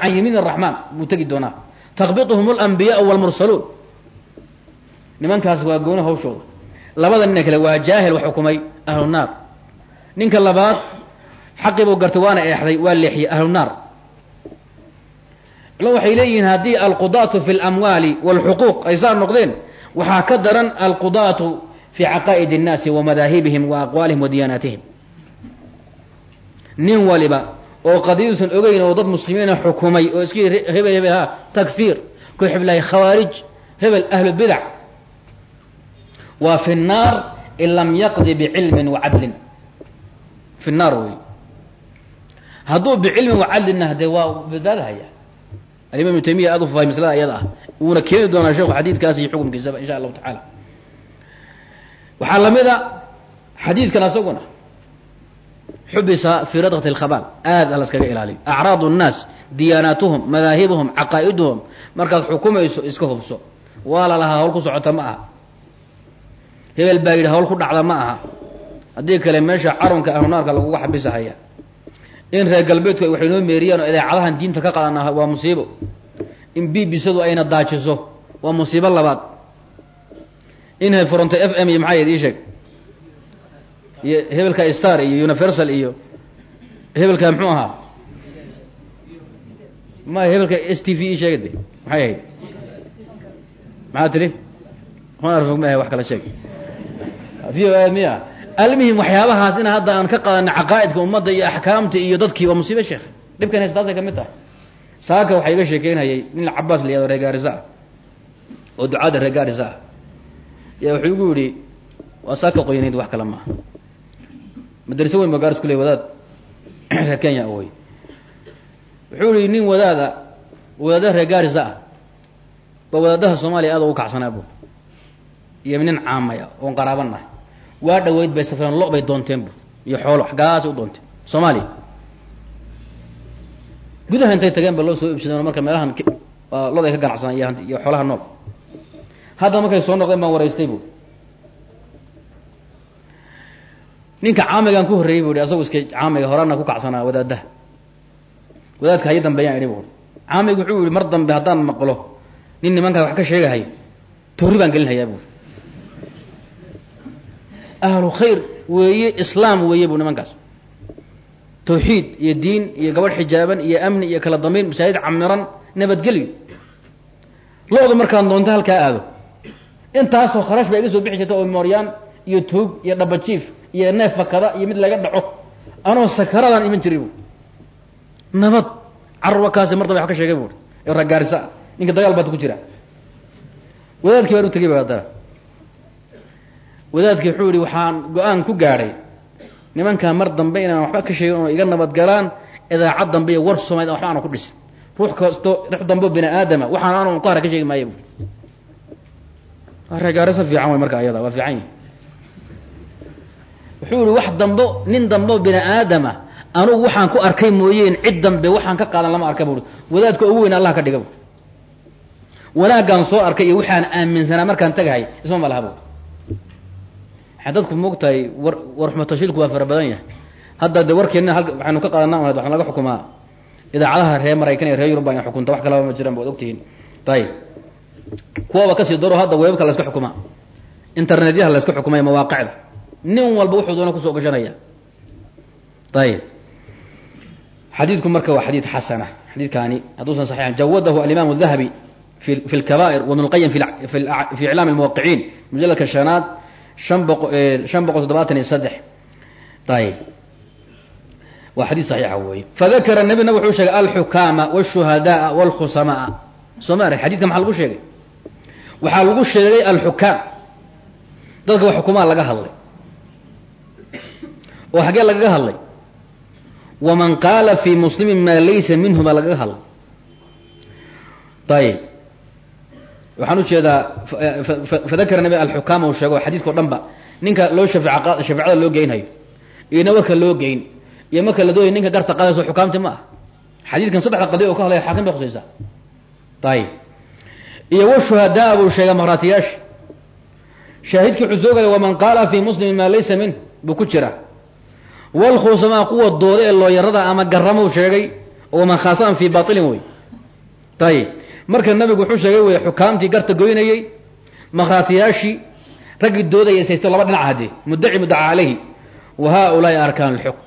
can yamiin araxmaan buu tegi doonaa takbituhum alanbiyaau walmursaluun nimankaas waa gooni hawshooda labada nina kale waa jaahil wax xukumay ahlu naar ninka labaad xaqii buu gartay waana eexday waa leexiyey ahlu naar culamadu waxay leeyihiin haddii alqudaatu fi اlamwaali wاlxuquuq ay saa noqdeen waxaa ka daran alqudaatu fi caqaa'id الnaasi wa madaahibihim wa aqwaalihim wa diyaanaatihim nin waliba oo qadiyuusan ogeyn oo dad muslimiina xukumay oo iska yii hebel hebel ha takfiir ku xiblahay khawaarij hebel ahlu bidac waa fi الnaar in lam yaqdi bicilmin wacadlin fi الnaar wey hadduu bicilmin wacadlinna hadee waa badbaadahaya alimam ibnu taymiya aad u fahay maslada ayada ah wuuna keeni doonaa sheekhu xadiidkaas iyo xukumkiisaba insha allahu tacaala waxaa lamid a xadiidkan asaguna xubisa fi radqat اlkhabaal aad a laskaga ilaaliyo acraad الnaas diyaanaatuhum madaahibuhum caqaa'iduhum markaad xukumayso iska hubso waa la lahaa hawl ku socota ma aha hebel baa yidhi hawl ku dhacda ma aha haddii kale meesha carunka ahlunaarka laguga xabisahaya in reer galbeedku ay waxay noo meeriyaan oo idaacadahan diinta ka qaadana waa musiibo in bbcdu ayna daajiso waa musiibo labaad inay furantay f m iyo maxaa yad ii sheeg iyo hebelka star iyo universal iyo hebelka muxuu ahaa? Ma hebelka s t v ii sheega de maxay ahayd? Maxaa tiri fog ma wax kala sheeg. V o a miya almuhim waxyaabahaas in hadda aan ka qaadana caqaa'idka ummadda iyo axkaamta iyo dadkii waa musiibe sheekh dhibkan haystaasay ka mid tahay. Saaka waxaa iga sheekeynayay nin cabaas la yahado reer gaarisa ah oo ducaadda reer gaarisa ah yaa wuxuu igu yidhi waa saaka qoyanayd wax kale maaha madrase weyn ba gaaris ku ley wadaad reer kenya oy wuxuu yihi nin wadaada wadaadaha reer gaarisa ah ba wadaadaha soomaaliya aad ugu kacsanaa bu iyo nin caamaya oon qaraaban nahay waa dhaweyd bay safreen lo bay doonteen bu iyo xoolo xaggaas u doonteen soomaaliya gudaha intay tageen ba loo soo iibsadeen marka meelahan loda ay ka ganacsadaan iyo xoolaha nool hadda markay soo noqdeen baan waraystay bu ninka caamigaan ku horreeyey bu i asagu iska caamiga horaana ku kacsanaa wadaadaha wadaadka hayi dambeeyaan idhi bu caamiga wuxuu yihi mar dambe haddaan maqlo nin nimankaa wax ka sheegahay torri baan gelinhayaa bu ahlu khayr weeye islaam weeye bu nimankaas. Tawxiid iyo diin iyo gabadh xijaaban iyo amni iyo kala dambeyn masaajid camiran nabadgelyo. Lo-du markaan doonto halkaa aado. Intaasoo kharash baa iga soo bixi jirta oo mooryaan iyo tuug iyo dhabajiif iyo neef fakada iyo mid laga dhaco. Anoo sakaradaan iman jiray bu nabad carwakaasi mar dambe wax ka sheegay buui ee ragaarisa ninka dagaal baad ku jira. Wadaadkii baan u tegay ba haddana. Wadaadkii wuxuu yihi waxaan go'aan ku gaadhay nimankaa mar dambe inaan waxba ka sheegin oo iga nabadgalaan idaacad dambe iyo war soomaalid waxba aana ku dhisin. Ruux kasto ruux dambe bini aadama waxaan aanu kahara ka sheegi maayo bu ragaarisa fiican way marka ayada waa fiican yihi wuxuu yihi wax dambo nin dambo bini aadama anugu waxaan ku arkay mooyeen cid dambe waxaan ka qaadan lama arka buui wadaadka ugu weyn allah ka dhiga bu soo arkay iyo waxaan aaminsanaa markaan tagahay isma ma laha bu waxay dadku moogtahay war war xumatashilku waa fara badan yahay. Hadda de warkeenna hal waxaynu ka qaadana waxaan laga xukumaa. Idaacadaha reer maraykan iyo reer yurub baa xukunta wax kalaba ma jiraan ba od ogtihiin. Ayib kuwaba ka sii daro hadda weebabka la xukumaa. Internetyaha la iska mawaaqicda nin walba wuxuu doona kusoo gashanaya ayib xadiidku marka waa xadiid xasana xadiidkaani hadduusan saxiixan jawadahu alimaam dahabi fi fi lkabaa'ir wabn lqayim fi iclaam lmuwaqiciin mujaladka shanaad an boqo shan boqol toddobaatan iyo saddex ayib waa xadiid saxiixa weeye fadakara nabina wuxuu sheegay alxukaama wاshuhadaءa wاlkhusamaa soo ma arag xadidka maxaa lagu sheegay waxaa lagu sheegay alxukaam dadka wax xukumaa laga hadlay oo xaggee lagaga hadlay. waman qaala fi muslimin maa laysa minhu baa lagaga hadlay. ayib waxaan u jeedaa fadakara nabi alxukaama uu sheego xadiidkao dhan ba ninka loo shafeec shafeecada loo geynhayo iyona warka loo geyn iyo marka la doonay ninka garta qaadayso xukaamti ma ah xadiidkan saddexda qadiy oo ka hadlaya xaakim bay khusaysaa ayib iyo washuhadaa buu sheegay maqraatiyaasha shaahidkii wuxuu waman qaala fi muslimin maa laysa minh buu ku jira walkhuusamaa kuwa dooda ee looyarada ama garamou sheegay oo man khaasaan fii bailin wey ayib marka nabigu wuxuu sheegay wey xukaamtii garta goynayey makhraatiyaashii raggii doodaya saysto laba dhinac haddee muddaci muddaca calayhi wa haaulaai arkaan lxukm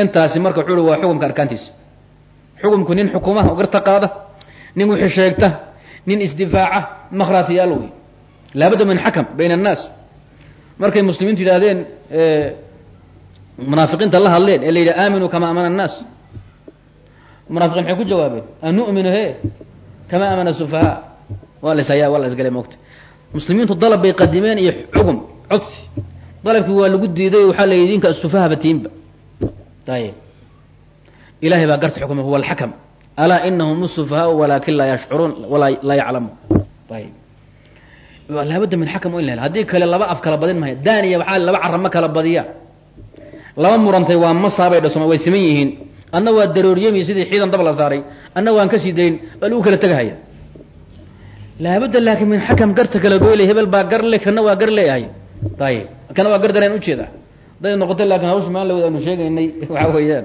intaasi marka wuxuu hi waa xukumka arkaantiisa xukumku nin xukumaha oo garta qaada nin wixii sheegta nin isdifaaca makhraatiyaal wey laabudda min xakam bayna annaas markay muslimiintu yidhahdeen munaafiqiinta la hadleen ee la aaminuu kama amana annaas. Munaafiqiin maxay ku jawaabeen an he? Kama amana sufahaa waa la ishaya waa la isgalay moogta muslimiintu dalab bay qadimeen iyo xugum codsi. Dalabkii waa lagu diiday waxaa la idinka asufaha batiinba. Ayib ilahay baa garta xukumay huwa alxakam. Alaa inahum usufahaau walaakin laa yashcuruun laa yaclamuun. Ayib laabudda min xakam in la haddii kale laba af kala badin mahay daniya waxaa laba carama kala badiya laba murantay waa masaabay dhasoma way siman yihiin. Adna waa darooryami sidii ciidan dab la saaray. Adna waan ka sii dayn baa lagu kala tegahaya laabudda laakiin min xakam garta kala goylay hebel baa gar kana waa gar leeyahay ayib kana waa gar dareen ujeeda haday noqoto laakiin hawsha maan lawad aanu sheegaynay. Waxa weeyaan.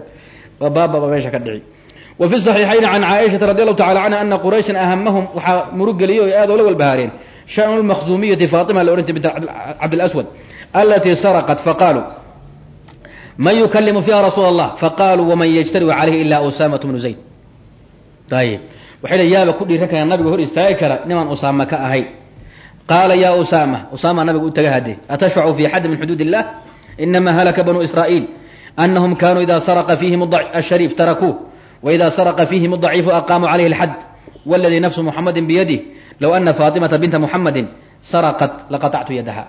Waa baababa meesha ka dhici. Wa fi صaxiixayn can caaishata radi allahu tacala canha ana qurayshan ahamahum waxaa murugeliyey o aad oola walbahaareen. Shanu lmaqzumiyati faatima la ohan jir bint man yukalimu fiha rasuul allah faqaaluu waman yajtariu calayhi ila usamat bnu zayd. Ayib waxay dha yaaba ku dhiiran kara nabiga hor istaagi kara nimaan usaama ka ahay. Qaala ya usama usama nabiga u taga hade atashfacu fi xaddi min xuduud illah inama halaka banuu israa'iil anahum kanuu ida saraqa fihim ashariif tarakuuh waida saraqa fihim adaciifu aqaamuu calayhi alxad wاladii nafsu muxamadi biyadih low ana faatimata binta muxamadi saraqat laqatactu yadaha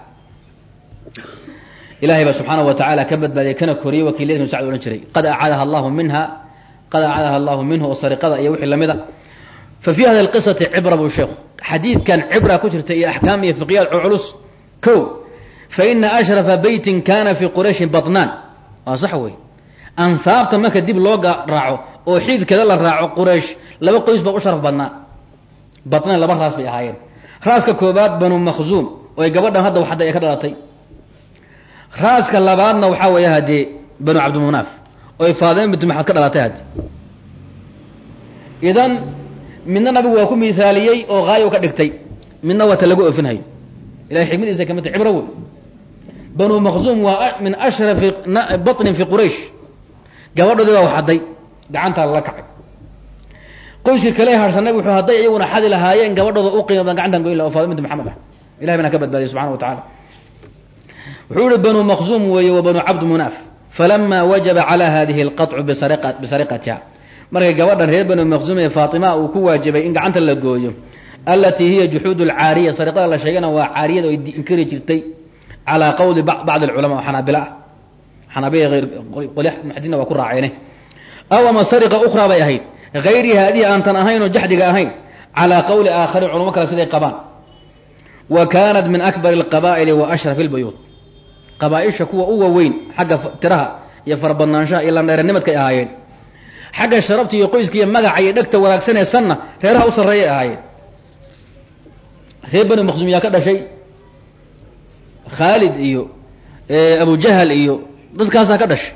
ilahay baa subxaanaه wa tacaala ka badbaadiyay kana koriyey wakiiladinu sacd odhan jiray. Qad acadaha allahu minha qad acadaha allahu minhu oo sariqada iyo wixii lamida. Fa fi hada اlqisati cibra buu sheekhu xadiidkan cibra ku jirta iyo axkaam iyo fiqyaad culus ko faina ashrafa beytin kana fi qurayshin batnaan waa sax wey ansaabta marka dib loo raaco oo xiidkeeda la raaco quraysh laba qoys baa u sharaf badnaa. Batnaan laba raas bay ahaayeen. Raaska koobaad banu makhzuum oo ay gabadhan hadda waxda ay ka dhalatay raaska labaadna waxaa weeya haddee banu cabdimunaaf oo ay faadima bintu maxamed ka dhalatay haddi idan midna nabigu waa ku misaaliyey oo haayo ka dhigtay midna waa ta lagu ofinhayo ilahay xikmadiisa ka mid ta cibro wey. Banu makhzuum waa min ashrafi baطnin fi quraysh. Gabadhoodii baa waxaday gacantaa lala kacay. Qoyskii kale harsanay wuxuu hadday iyaguna xadi lahaayeen gabadhooda u qiima badan gacantan goyn laha o faadima bintu maxamed ah. Ilahay bana ka badbaadiyay subxana wa tacala wuxuu ihi banuu maqsuum weeye wa banuu cabdu munaaf falama wajaba calaa hadihi alqaطcu bisariqatiha markay gabadhan reer banuu maqsuum ee faatima uu ku waajibay in gacanta la gooyo alatii hiya juxuud lcaariya sariqada la sheegana waa caariyada ay inkari jirtay calaa qowli bacdi alculamaa xanaabila ah xanaabilaa qolya muxadiina waa ku raaceene. Aw ama sariqa ukhraa bay ahayd gayri haadihi aantan ahayn oo jaxdiga ahayn calaa qowli aakharin culamo kale siday qabaan. Wa kaanat min akbari alqabaa'ili wa ashraf اlbuyuud qabaaisha kuwa u waweyn xagga tiraha iyo farabadnaanshaha iyo landheeranimadkay ahaayeen. Xagga sharafta iyo qoyska iyo magaca iyo dhegta wanaagsanee sanna reeraha u sarreeyay ahaayeen. Reer bani maqsuum yaa ka dhashay. Khaalid iyo abujahal iyo dadkaasaa ka dhashay.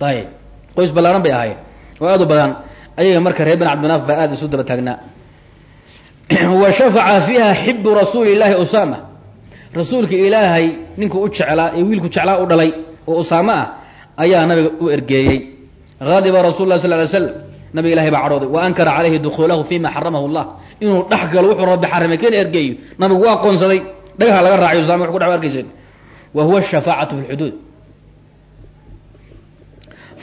Ayib qoys ballaaran bay ahaayeen. Oo aad u badan. Ayaga marka reer bani cabdinaaf baa aada isu daba taagnaa. Wa shafaca fiiha xibu rasuuli llahi usama rasuulka ilaahay ninkuu u jeclaa ee wiilku jeclaa u dhalay oo usaamo ah ayaa nabiga u ergeeyey. Hadiba rasul sal ly slam nabiga ilahay baa cadhooday wa ankara calayhi dukuulahu fima xaramahu llah inuu dhex galo wuxuu rabbi xarimay ken ergeeyo nabigu waa qoonsaday dhagaha laga raaciyo usama wax ku dha arkayseen wa huwa shafaacatu fi lxuduud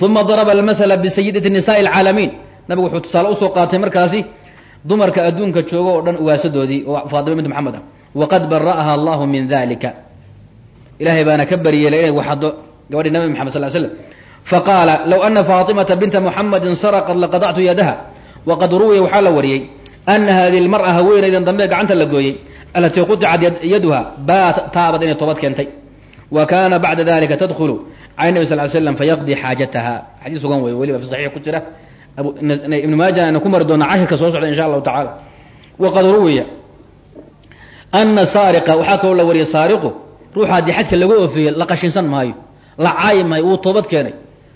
uma daraba almathala bisayidati nisaai alcaalamiin. Nabigu wuxuu tusaale u soo qaatay markaasi dumarka adduunka jooga oo dhan uwaasadoodii oo faatima bint maxamed ah waqad bara'aha allahu min dalika ilahay baana ka bariyeelay inay waxado gabadhi nabi maxamed sal slam faqaala low ana faatimata binta muxamadin saraqat laqadactu yadaha waqad ruwiya waxaa la wariyey ana hadihi lmar'a haweenaydan dambe gacanta la gooyey alatii quطicat yaduha baa taabad inay toobad keentay wa kana bacda dalika tadkhulu cala nabi sal slam fayaqdi xaajataha xadiis sugan wey weliba fi saxiix ku jira ibnu maaja ayna ku mari doonaa cashirka soo socda insha allahu tacala waqad ruwiya ana saariqa waxaa kaloo la wariyay saariqu ruuxa haddii xadka lagu oofeeye la qashinsan maayo la caayi maayo wuu toobad keenay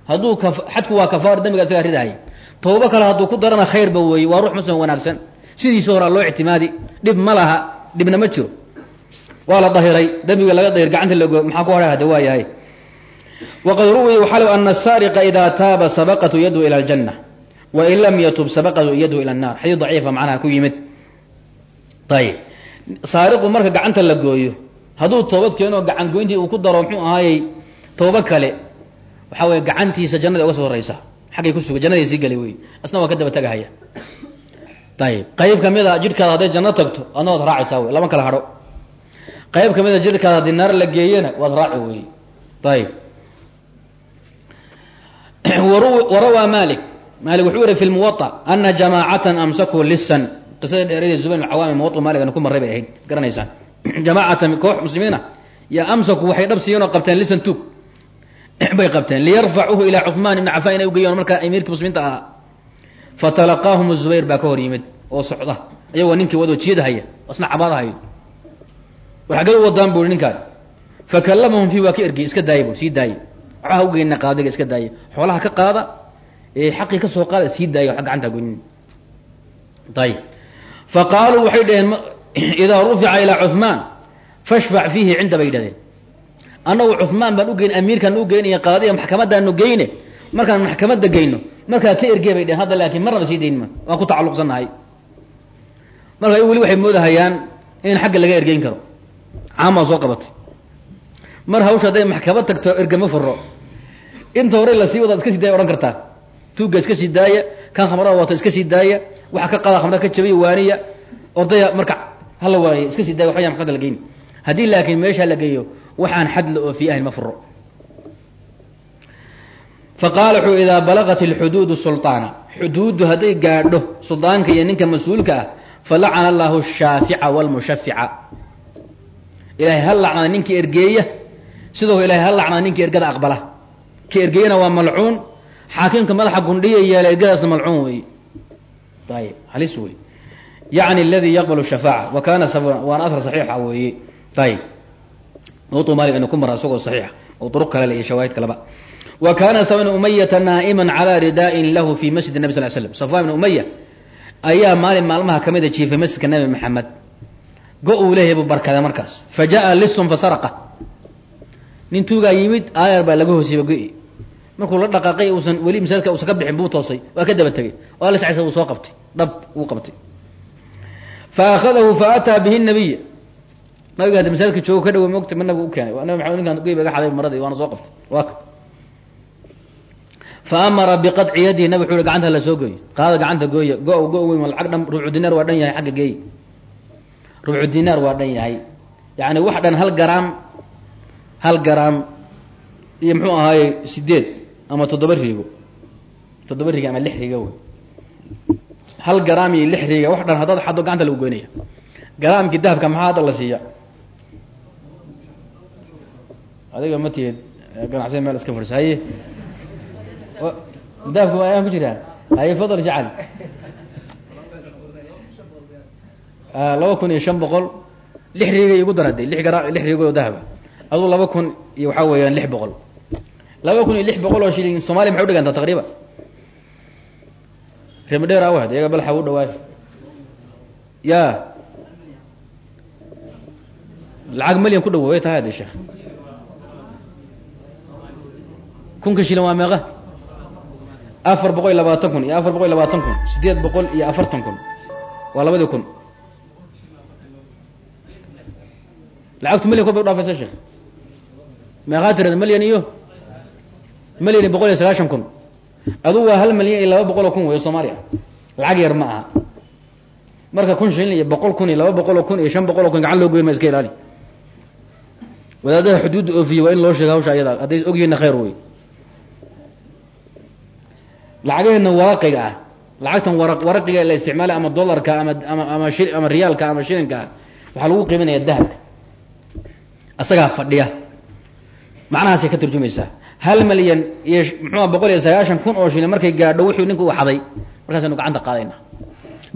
hadduu xadku waa kafaar dambiga isagaa ridahay toobo kale hadduu ku darana khayrba weeye waa ruux muslim wanaagsan sidiisa horaa loo ictimaadi dhib ma laha dhibna ma jiro waa la dahiray dembiga laga dahir gacanta lago maxaa ku hadha hade waa yahay waqad ruwiya waxaa l ana asaariqa idaa taaba sabaqatu yadhu ila aljanna wain lam yatub sabaqatu yadhu ila annar xadiid daciifa macnaha ku yimid ayib saariqu marka gacanta la gooyo hadduu toobad keeno gacan goyntii uu ku daro muxuu ahaayey toobo kale waxaa weye gacantiisa jannada uga soo horeysa xaggay ku suga jannada sii geli wey asna waa ka daba tagahaya. Ayib qayb ka mid a jidhkaada hadday janno tagto adna waad raacaysaa wey lama kala hadho qayb ka mid a jidhkaada haddii naar la geeyana waad raaci wey ayib warawaa malik malik wuxuu yihi fi lmuwaطa ana jamaacatan amsakuu lisan qisada dheerade zubayr cawaami muwa maligana ku marray bay ahayd. Garanaysaan. Jamaacatan koox muslimiina yaa amsaku waxay dhab siiyeen oo qabteen lisan tuug bay qabteen. Liyarfacuuhu ilaa cuثmaan ibn cafan inay ugeeyaan markaa amiirkii muslimiinta ahaa. Fatalaqaahum zubayr baa ka hor yimid oo socda. Ayagoo ninkii wado jiidahaya asna cabaadahayo war xaggay u wadaan bu i ninkaan. Fakalamahum fi waa ka ergey iska daaya bu sii daaya waxba ha ugeyna qaadiga iska daaya xoolaha ka qaada ee xaqii ka soo qaada sii daaya wa gacanta gonin ayib fa qaaluu waxay dhaheen idaa rufica ilaa cuثmaan fashfac fiihi cinda bay yidhahdeen annagu cuثmaan baan ugeyn amiirkaan ugeynaya qaadiga maxkamadaanu geyne markaan maxkamadda geyno markaa ka ergey bay dheheen hadda laakiin marnaba sii daynma waan ku tacalluqsannahay marka weli waxay moodahayaan in xagga laga ergeyn karo caamaa soo qabatay mar hawsha hadday maxkamad tagto ergama furo inta hore la sii wadaad iska sii daaya odhan kartaa tuugga iska sii daaya kan khamrada wato iska sii daaya waxa ka qaada khamrada ka jabiya waaniya ordaya marka hala waaniya iska sii daaya waxya maxkamadda la geyni haddii laakiin meesha la geeyo waxaan xad la oofiye ahayn ma furo faqaala wuxuu idaa balaqat alxuduudu sulطaana xuduuddu hadday gaadho suldaanka iyo ninka mas'uulka ah falacana allahu shaafica wاlmushafica ilahay ha lacnada ninkii ergeeya sidoo ilahay ha lacnada ninkii ergada aqbala. Ka ergeeyana waa malcuun. Xaakimka madaxa gundhiya yeela ergadaasna malcuun wey ayib halis wey yacni aladi yaqbal shafaaca wa kana sabran waana asar saxiixa weeye ayib mawtu maalik inu ku mara isagoo saxiixa oo duruq kale le iyo shawaahid kaleba wa kana safwan umayata naa'iman calaa ridaa'in lahu fi masjid nabi sal slam safwan ibn umaya ayaa maalin maalmaha ka mida jiifay masjidka nabi maxamed go uu leeyahay buu barkaday markaas fa jaa lisun fa saraqa nin tuugaa yimid aayar baa laga hoosiyba go-i markuu la dhaqaaqay uusan weli masaajidka uusan ka bixin buu toosay. Waa ka daba tegey waa la sacaysa uu soo qabtay. Dhab uu qabtay. Fa akhadahu bihi nabiya nabiga hadda masaajidka joogo ka dhawo mogta ma u keenay. Nabi maxamed ninkaan goy ba ga xaday maradii waana soo qabtay. Waa ka. Fa biqadci yadihi nabi wuxuu gacanta la soo gooyo qaada gacanta gooya. Go go weyn lacag dhan ruucu dinaar waa dhan yahay xagga geey rubucu dinaar waa dhan yahay. Yacni wax dhan hal garaam hal garaam iyo muxuu ahaaye sideed ama toddoba riigo. Toddoba riga ama lix riga wey. Hal garaam iyo lix riga wax dhan haddaad xaddo gacanta lagu goynaya. Garaamkii dahabka maxaa hadda la siiya? Adiga ma tihid ganacsiya meel iska fadhiso haye. Dahabka ayaan ku jiraa haye fadal jacali laba kun iyo shan boqol. Lix riigay igu darade li gara lix riigoo dahaba aduu laba kun iyo waxaa weeyaan lix boqol laba kun iyo lix boqol oo shilin somaaliya maxay udhigantaa taqriiban remadheer awad iyaga ya. Lacag milyan ku dhawo way tahay sheekh. Kunka shilin waa meeqa? Afar boqol iyo labaatan kun iyo afar boqol iyo labaatan kun sideed boqol iyo afartan kun. Waa labadii kun. Lacagtu milyan kor bay udhafaysa sheekh? Meeqaa tirada milyan iyo boqol iyo sagaashan kun. Adu waa hal milyan iyo laba boqol oo kun wey soomaaliya. Lacag yar ma aha. Marka kun shilin iyo boqol kun iyo laba boqol oo kun iyo shan boqol o kun gacan loo goyn ma iska ilaali. Wadaadaha xuduudda oofiye waa in loo sheega hawsha ayada. Hadday ogyihiinna khayr wey lacagaheena waraqiga ah. Lacagtan wara waraqiga la isticmaalay ama dollarka ama ama ama shi ama riyaalka ama shilinka waxaa lagu qiiminaya dahabka. Asagaa fadhiya. Macnahaasay ka turjumaysaa hal milyan iyo muxuua boqol iyo sagaashan kun oo shilin markay gaadho wuxuu ninku u xaday. Markaasaynu gacanta qaadayna.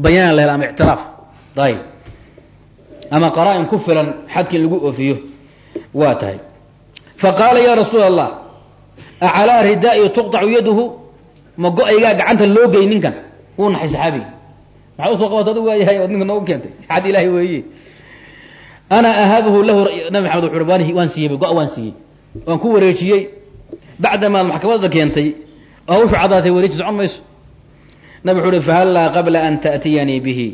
Bayaan la hel ama ictiraaf. Ayib ama qaraa-in ku filan xadki in lagu oofiyo. Waa tahay. Fa qaala ya rasuula allah acalaa ridaa'i yaduhu? Ma go'aygaa gacanta loo gey ninkan? Wuu naxay saxaabigi maxaa u soo qabat adu waayahay ood ninka noogu keentay. Xad ilaahi weeye. Ana ahabahu lahu nabi maxamed wuxu waan siiyey go- waan siiyey. Waan ku wareejiyey bacdamaad maxkamadda keentay oo hawshu cadaatay wareeji socon mayso nabi wuxuu uhi fahallaa qabla an ta'tiyanii bihi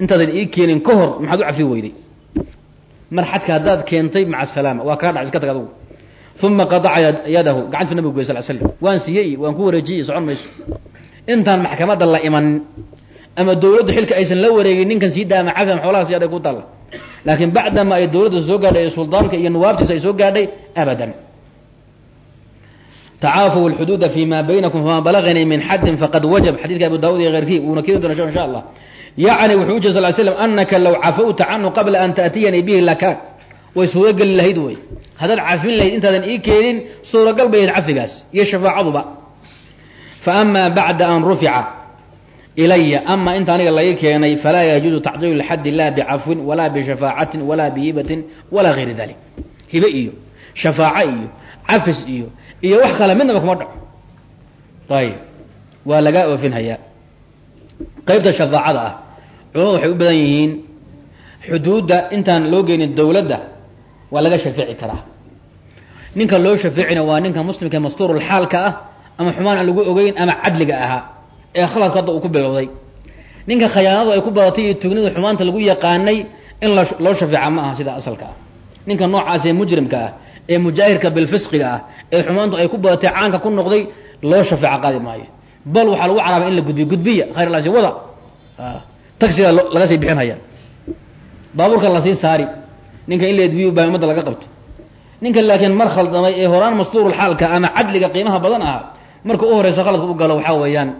intaadan ii keenin ka hor maxaad u cafi weyday mar xadka haddaad keentay maca asalaama waa kaa dhac iska tag adugu uma qadaca yadahu gacantu nabigu goy sal slam waan siiyey waan ku wareejiyey socon mayso intaan maxkamadda la imanin ama dawladdu xilka aysan la wareegin ninkan sii daama cafi ama xoolaha si aday ku taalla laakiin bacdama ay dawladda soo gaadhay suldaanka iyo nuwaabtiisa ay soo gaadhay abadan tacaafaw lxuduuda fi ma baynakum fama balaganii min xaddin faqad wajab xadidka abu daawud iyo keyrkii wuuna keeni doona insha allah yacni wuxuu ujeed sal slam anaka law cafawta canhu qabla an ta'tiyanii bihi lakaan way suurogeli lahayd wey haddaad cafin lahayd intaadan ii keenin suuragal bay ahayd cafigaas iyo shafaacaduba fa ama bacda an rufica ilaya ama inta aniga lai keenay falaa yajuuzu tacdiilu lxaddi la bicafwin walaa bishafaacatin walaa bihibatin walaa gayri dalik hibe iyo shafaaco iyo cafis iyo iyo wax kale midnaba kuma dhaco. Ayib waa lagaa oofinhayaa. Qaybta shafaacada ah. Culamadu waxay u badan yihiin xuduudda intaan loo geynin dawladda waa laga shafeeci karaa. Ninka loo shafeecina waa ninka muslimka mastuurulxaalka ah ama xumaan aan lagu ogeyn ama cadliga ahaa ee khaladka hadda uu ku bilowday. Ninka khayaanadu ay ku badatay iyo tugnida xumaanta lagu yaqaanay in loo shafeeca ma aha sida asalka ah. Ninka noocaas ee mujrimka ah ee mujaahirka bilfisqiga ah ee xumaantu ay ku badatay caanka ku noqday loo shafeeca qaadi maayo. Bal waxaa lagu caraabay in la gudbiyo. Gudbiya khayr laasi wada. Tagsiga laga sii bixinhaya baabuurka la sii saari ninka in la edbiyo baa ummadda laga qabto. Ninka laakiin mar khaldamay ee horaan mastuurul ama cadliga qiimaha badan aha marka u horeysa khaladka u galo waxaa weeyaan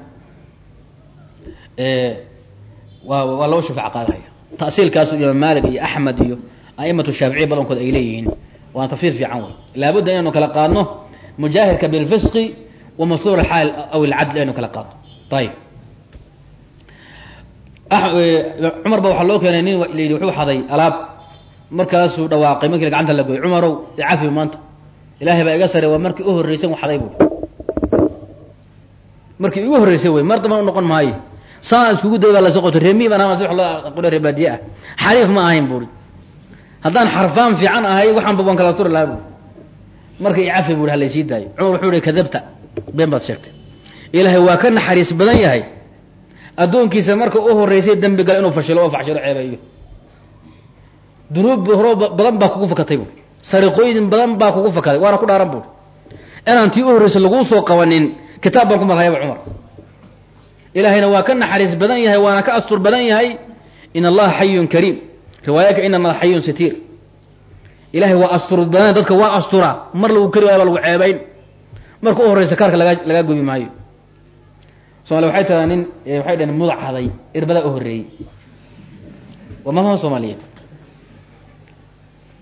waa waa loo shafeec qaadahaya tasiilkaas imaam maalik iyo axmed iyo aimatu shaaficiya badankood ay leeyihiin waana tafsiir fiican wey laabudda inaynu kala qaadno mujaahirka bilfisqi wa mastuur alxaal aw alcadl inaynu kala qaadno. Ayib cumar ba waxaa loo keenay nin layidhi wuxuu xaday alaab. Markaasuu dhawaaqay markii gacanta la goy cumarow icafi maanta. Ilaahay baa iga sare waa markii u horreysay u xaday bu markii igu horreysay wey mar damba u noqon maayo. Saa iskugu day baa la soo qabtay reemi baan aqoona reebaadiye ah haddaan xarfaan fiican ahay waxaanba waan kala asturi lahaa marka icafi buuri halaysii daayo. Cumar wuxuu ihi kadabta been baad sheegtay. Ilaahay waa ka naxariis badan yahay. Addoonkiisa marka u horeysay dembi gala inuu fashilo oo faxshilo ceebeeyo dunuub horo badan baa kugu fakatay buuri sariqooyin badan baa kugu fakaday waana ku dhaaran buuri inaan tii u horreysay laguu soo qabanin kitaab baan ku marhayaba cumar. Ilaahayna waa ka naxariis badan yahay waana ka astur badan yahay. In allaha xayun kariim riwaayaka in allaha xayun sitiir. Ilahay waa astur badan dadka waa asturaa mar lagu kari waaya baa lagu ceebayn. Marka u horreysa kaarka laga lagaa gubi maayo. Somalia waxay tadaa nin waxay dhaheen mudac haday irbadaa u horreeyey. Waa maamaha soomaaliyeed.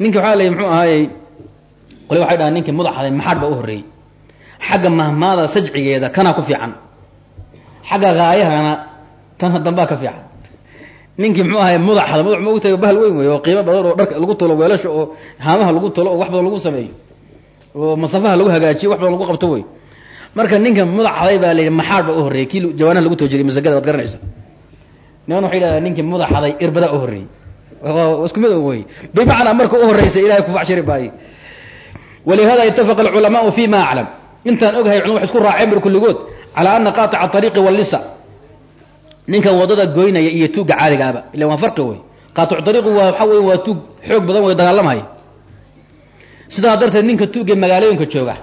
Ninki waxaa lay muxuu ahaayey qole waxay dhahaan ninkii mudac haday maxaad baa u xagga mahmaada sajcigeeda kanaa ku fiican. Xagga haayahana tan dambaa ka fiican ninkii muxuu ahay mudac hada mudac ma ogtahay bahal weyn wey qiimo badan oo dharka lagu tulo weelasha oo haamaha lagu tulo oo wax lagu sameeyo oo masafaha lagu hagaajiyo wax lagu qabto wey marka ninka mudac haday baa la yidhi maxaad baa u horreeyey? Kii jawaanaha lagu toojiriy masagada waad garanaysa niman waxay yidhahdaa ninkii mudac haday irbadaa u horreeyey. Isku mid wey bimacnaa marka u horreysa ilahay ku facshiri maayo walihada itafaqa alculamaau fi ma aclam. Intaan ogahay culma wax isku raaceen bir kulligood calaa ana qaطica ariiqi wallisa ninka waddada goynaya iyo tuugga caadigaaba ila waa farqi wey qaaicu ariiqu waa waxa wey waa tuug xoog badan way dagaalamaya sidaa darteed ninka tuugga magaalooyinka jooga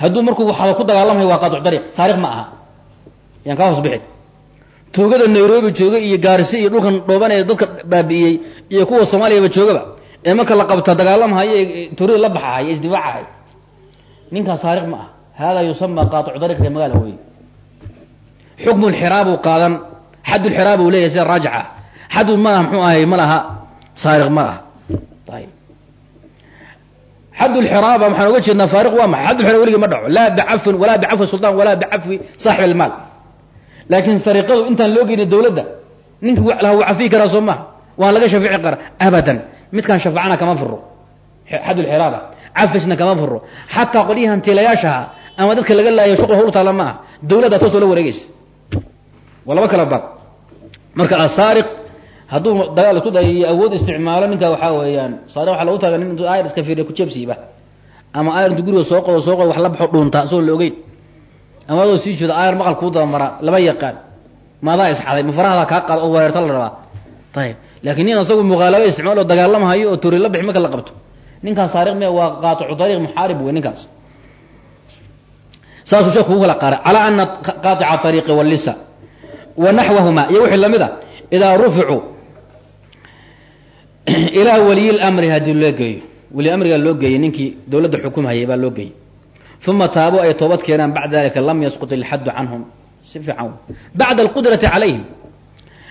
hadduu markuu waxaba ku dagaalamayo waa qaaicu ariiq saariq ma aha. Yaan kaa hoos bixi tuugada nairobi jooga iyo gaarisi iyo dhulkan dhoobanaya dadka baabi'iyey iyo kuwa soomaaliyaba joogaba ee marka la qabta dagaalamahayo ee turida la baxahay ee isdifaacahay ninkaa saariq ma ah hada yusama qaaicu ariiqka magaala wey xukmu lxiraabuu qaadan xad lxiraab uu leyahy sida raajixa xadu malaha mxuu ahay ma laha. Saariq ma ah ayb xad lxiraaba waxaan oga jeednaa faariq waa maxay? Xad lxiraab weligii ma dhaco. Laa bicafwin walaa bicafwi sultan walaa bicafwi saaxib almaal laakiin sariqadu intaan loo geynin dawladda ninka laha wuu cafiyi karaa soo maha waan laga shafeeci kara abadan. Midkaan shafacana kama furo xad lxiraaba cafisna kama furo xataa qolyahan tiilayaashaha ama dadka laga laayo shuqul hawl taalla ma toosoo la waa marka asaariq hadduu dagaal isku dayo iyo awood isticmaalo ninka waxaa weeyaan saariq waxaa lagu taga nin intuu ayr iska fiiriya kujeebsiiba ama ayr guriga soo qodo soo qodo wax la baxo dhuunta asagoon la ama adoo sii jeedo ayr maqal kuu dabamara lama yaqaan. Maadaa isxaday ma farahada kaa oo weerarta la rabaa. Ayib laakiin nin asagu muqaalaba isticmaal oo oo tori la bixi marka la qabto. Ninkaas taariq miya waa qaaticu dariiq muxaarib wey ninkaas. Saasuu sheek kugu kala qaaray. Calaa ana qaatica ariiqi wallisa wa naxwahuma iyo wixii la mid a idaa ruficuu ilaa waliyi lamri haddii loo geeyo. Weli amrigaa loo geeyey ninkii dowladda xukumhayay baa loo geeyey. Uma taabuu ay toobad keenaan bacda dalika lam yasqut ilxaddu canhum. Si fiican bacda alqudrati calayhim.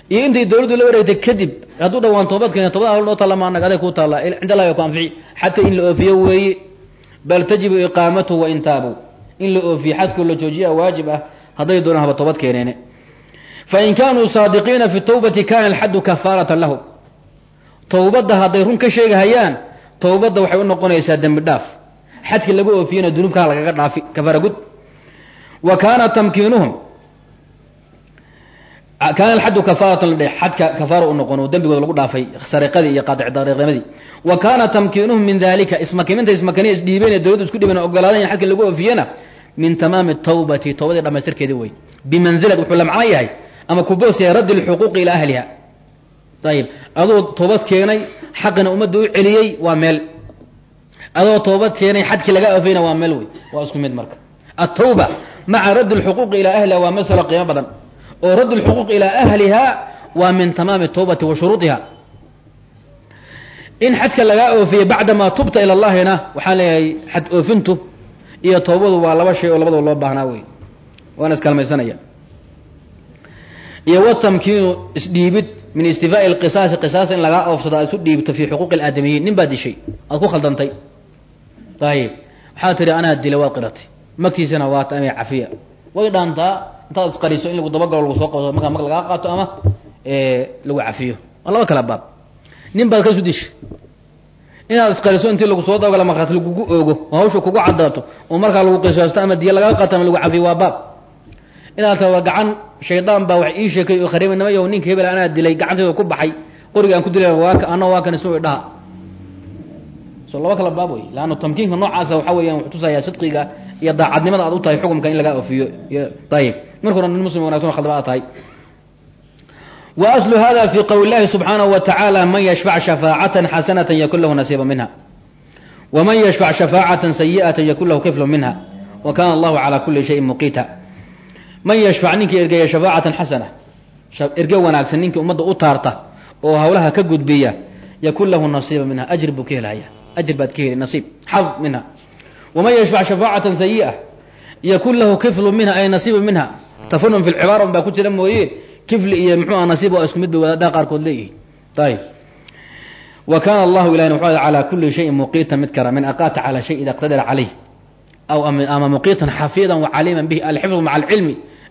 Iyo intay dowladdu la wareegtay kadib hadduu dhawaan toobad keena toobad hal noo taalla maanag aday ku taalla cinda allahi ku anfici. Xataa in la oofiyo weeye bal tajibu iqaamatuhu wain taabuu. In la oofiyo xadkoo la joojiya waajib ah hadday doonaan haba toobad keeneene fain kaanuu saadiqiina fi tawbati kana alxaddu kafaaratan lahum. Towbadda hadday run ka sheegahayaan towbadda waxay u noqonaysaa dembi dhaaf. Xadkii lagu oofiyena dunuubkaa lagaga dhaafi kafaara gud. Wa kaana tamkiinuhum kaana alxaddu kafaaratan la dhe xadka kafaara u noqon oo dembigooda lagu dhaafay sariqadii iyo qaadicdariiqnimadii wa kaana tamkiinuhum min dalika ismakiminta ismakaniya isdhiibeen ee dowladdu isku dhiibeen ogolaadan in xadkii lagu oofiyena min tamaami tawbati towbadii dhamaystirkeedii wey bimanzilad wuxuu la macno yahay ama kuboos yahay raddi lxuquuqi ilaa ahliha. Ayib adoo toobad keenay xaqina ummadda u celiyey waa meel. Adoo toobad keenay xadkii laga oofayna waa meel wey waa isku mid marka. Atawba maca raddi lxuquuqi ilaa ahliha waa masalo qiimo badan. Oo radd lxuquuq ilaa ahliha waa min tamaami tawbati wa shuruudiha in xadka lagaa oofiye bacdamaa tubta ila llahina waxaan leeyahay xad oofintu iyo towbadu waa laba shay oo labadaba loo baahnaa wey waana iskalmaysanaya iyo watamkiinu isdhiibid min istifaa'i lqisaasi qisaas in lagaa oofsado aad isu dhiibto fi xuquuqi aadamiyiin nin baad dishay aad ku khaldantay. Ayib waxaad tihi anaa dila waad qiratay. Magtiisana waa ta ama cafiya. Way dhaantaa intaad isqariso in lagu dabagalo lagu soo qabto markaa mag lagaa qaato ama lagu cafiyo. Waa laba kala baab. Nin baad kasu dishay. Inaad isqariso intii lagu soo dabagala markaat lagugu oogo oo hawsha kugu cadaato oo markaa lagu qisaasto ama diya lagaa qaato ama lagu cafiyo waa baab. Inaad taa gacan shaydaan baa wax ii sheekay oo khariibnimo iyo ninka hebel anaa dilay gacanteeda ku baxay qoriga aan ku dilay waaka ana waa kan isma dhaha. So laba kala baab wey leanna tamkiinka noocaasa waxaa weeyaan wuxuu tusayaa sidqiga iyo daacadnimada aad u tahay xukumka in lagaa ofiyo. Ayib marka hore nin muslim wanagsan khaldaba tahay. Wa aslu hada fi qowli llahi subxaanahu wa tacaala man yashfac shafaacatan xasanatan yakun lahu nasiiba minha. Waman yashfac shafaacatan sayi'atan yakun lahu kiflu minha. Wa kana allahu calaa kuli shayin muqiita man yashfac ninkii ergeeya shafaacatan xasana erge wanaagsan ninkii ummadda u taarta oo hawlaha ka gudbiya yakun lahu nasiiba minha ajr buu ka helaya ajr baad ka heli nasiib xad minha. Waman yashfac shafaacatan sayi'a yakun lahu kiflu minha ay nasiibu minha. Tafanun fi lcibaara un baa ku jira mooye kifli iyo muxuu ah nasiib waa isku mid bay wadaadaha qaarkood leeyihiin ayib wa kaana allahu ilahina wuxuu calaa kuli shayin muqiitan mid kara min aqaata calaa shay ida iqtadara calayh aw ama muqiitan xafiidan wacaliiman bihi alxifdu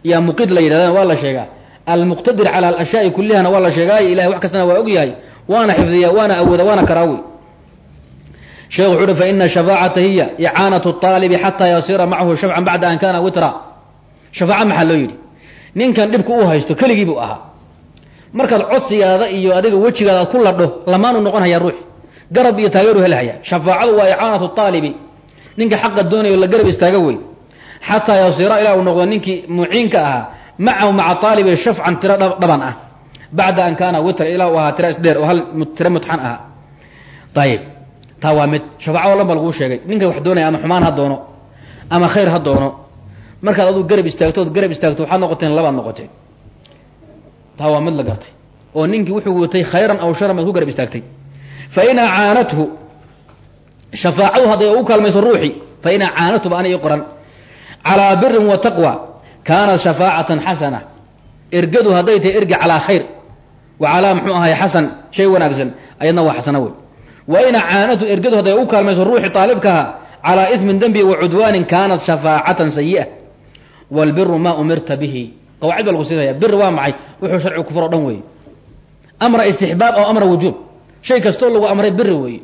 iyo muqir la yidhahdana waa la sheegaa. Almuqtadir cala alashyaai kullihana waa la sheegaayo ilahay wax kastana waa ogyahay waana xifdiya waana awooda waana karaawi sheekh wuxu uhi fa ina shafaacata hiya icaanatu aalibi xataa yasira macahu shafcan bacda an kana witra. Shafaaca maxaa loo yidhi? Ninkan dhibku uu haysto keligii buu ahaa. Markaad codsigaada iyo adiga wejigaada ku ladho lamaan u noqon garab iyo taageeru helhaya shafaacadu waa icaanatu aalibi ninka xaqa doonayo la garab istaaga wey xataa yasira ilaa uu noqdo ninkii muciinka ahaa macahu maca aalibi shafcan tiro dhaban ah bacda an kaana witra ilaa uu ahaa tira isdheer oo hal tiro mutxan aha ayib taa waa mid shafaaco sheegay. Ninka wax doonaya ama xumaan ha doono ama khayr ha doono markaad aduu garab istaagto ood garab istaagto waxaad noqoteen labaad noqoteen taa waa mid la oo ninkii wuxuu watay khayran aw sharan baad ku garab istaagtay. Fa in acaanathu shafaacadu hadday ugu kaalmayso ruuxi fa in acaanathu ba ana ii calaa birin wa taqwa kaanat shafaacatan xasana. Ergadu hadday tahay ergi calaa khayr wa calaa muxuu ahay xasan shay wanaagsan ayadna waa xasana wey. Wa in acaanatu ergadu hadday ugu kaalmayso ruuxi aalibkaha calaa ismin dembi wa cudwaanin kaanat shafaacatan sayi'a. Wlbiru maa umirta bihi. Qawaacid baa lagu siinaya bir waa maxay? Wuxuu sharcigu kufar o dhan weeye amra istixbaab aw amra wujuub. Shay kastoo lagu amray biri weeye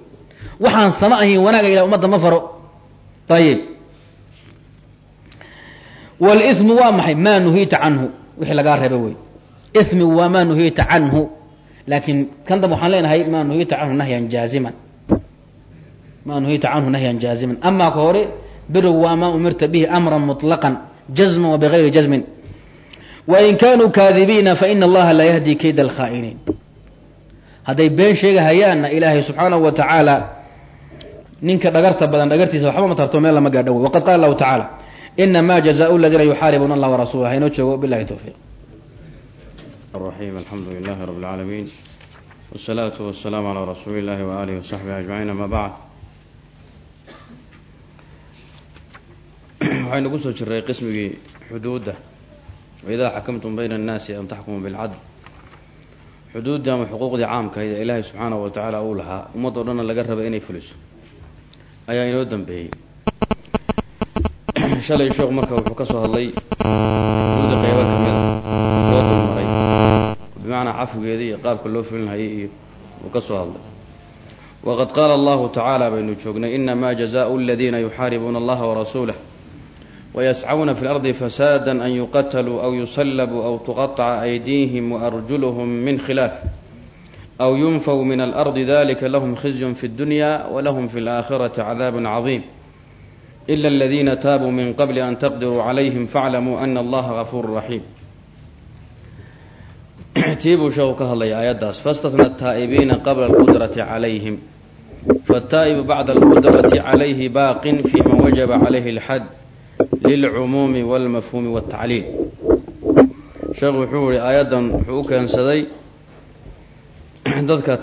waxaan sama ahayn wanaaga ilah ummadda ma faro. Ayib wاlإثmu waa maxay maa nuhiita canhu wixii lagaa reeba wey ithmi waa maa nuhiita canhu laakiin kan dambe waxaan leenahay maa nuhiita canhu nahyan jaaziman maa nuhiita canhu nahyan jaaziman amaa ka hore birigu waa maa umirta bihi amra muطlaqan jazman wa bigayri jazmin wain kanuu kaadibiina faina allaha laa yahdi kayda alkhaa'iniin hadday been sheegahayaanna ilaahay subxaanahu wa tacaala ninka dhagarta badan dhagartiisa waxba ma tarto meel lama gaadho wey waqad qaala allahu tacaala inama jazaau ladiina yuxaaribuuna allah warasulah inoo joogo bilahi towfiiq الرحيم الحمد لله رب العالمين والصلاة والسلام على رسول الله وآله وصحبه أجمعين أما بعد waxaynu ku soo jiray qismigii xuduudda waidaa xakamtum bayna annaasi an taxkumuu bilcadl xuduuddii ama xuquuqdii caamkahayd ee ilaahay subxaanahu wa tacaala uu lahaa ummad oo dhanna laga raba inay fuliso ayaa inoo dambeeyey shalay sheekh marka wuxuu ka soo hadlay xuduuda qeybo ka mid a soo dulmaray bimacnaa cafigeeda iyo qaabka loo filin hayay iyo uu ka soo hadlay. Waqad qaala allahu tacaala baynu joognay inamaa jazaau aladiina yuxaaribuuna allaha warasuulah wayascawna fi lardi fasaada an yuqataluu aw yusallabuu aw tuqataca aydiihim waarjuluhum min khilaaf aw yunfaw min alardi dalika lahum khizyun fi اddunya walahum fi اlaakhirati cadaabun cadiim ila aladiina taabuu min qabli an taqdiruu calayhim faaclamuu ana allaha gafuuru raxiim tii buu sheeku ka hadlaya aayaddaas fastatna taa'ibiina qabla alqudrati calayhim faataa'ibu bacda alqudrati calayhi baaqin fii man wajaba calayhi alxad lilcumuumi walmafhuumi waatacliil sheekhu wuxuu yihi aayaddan wuxuu u keensaday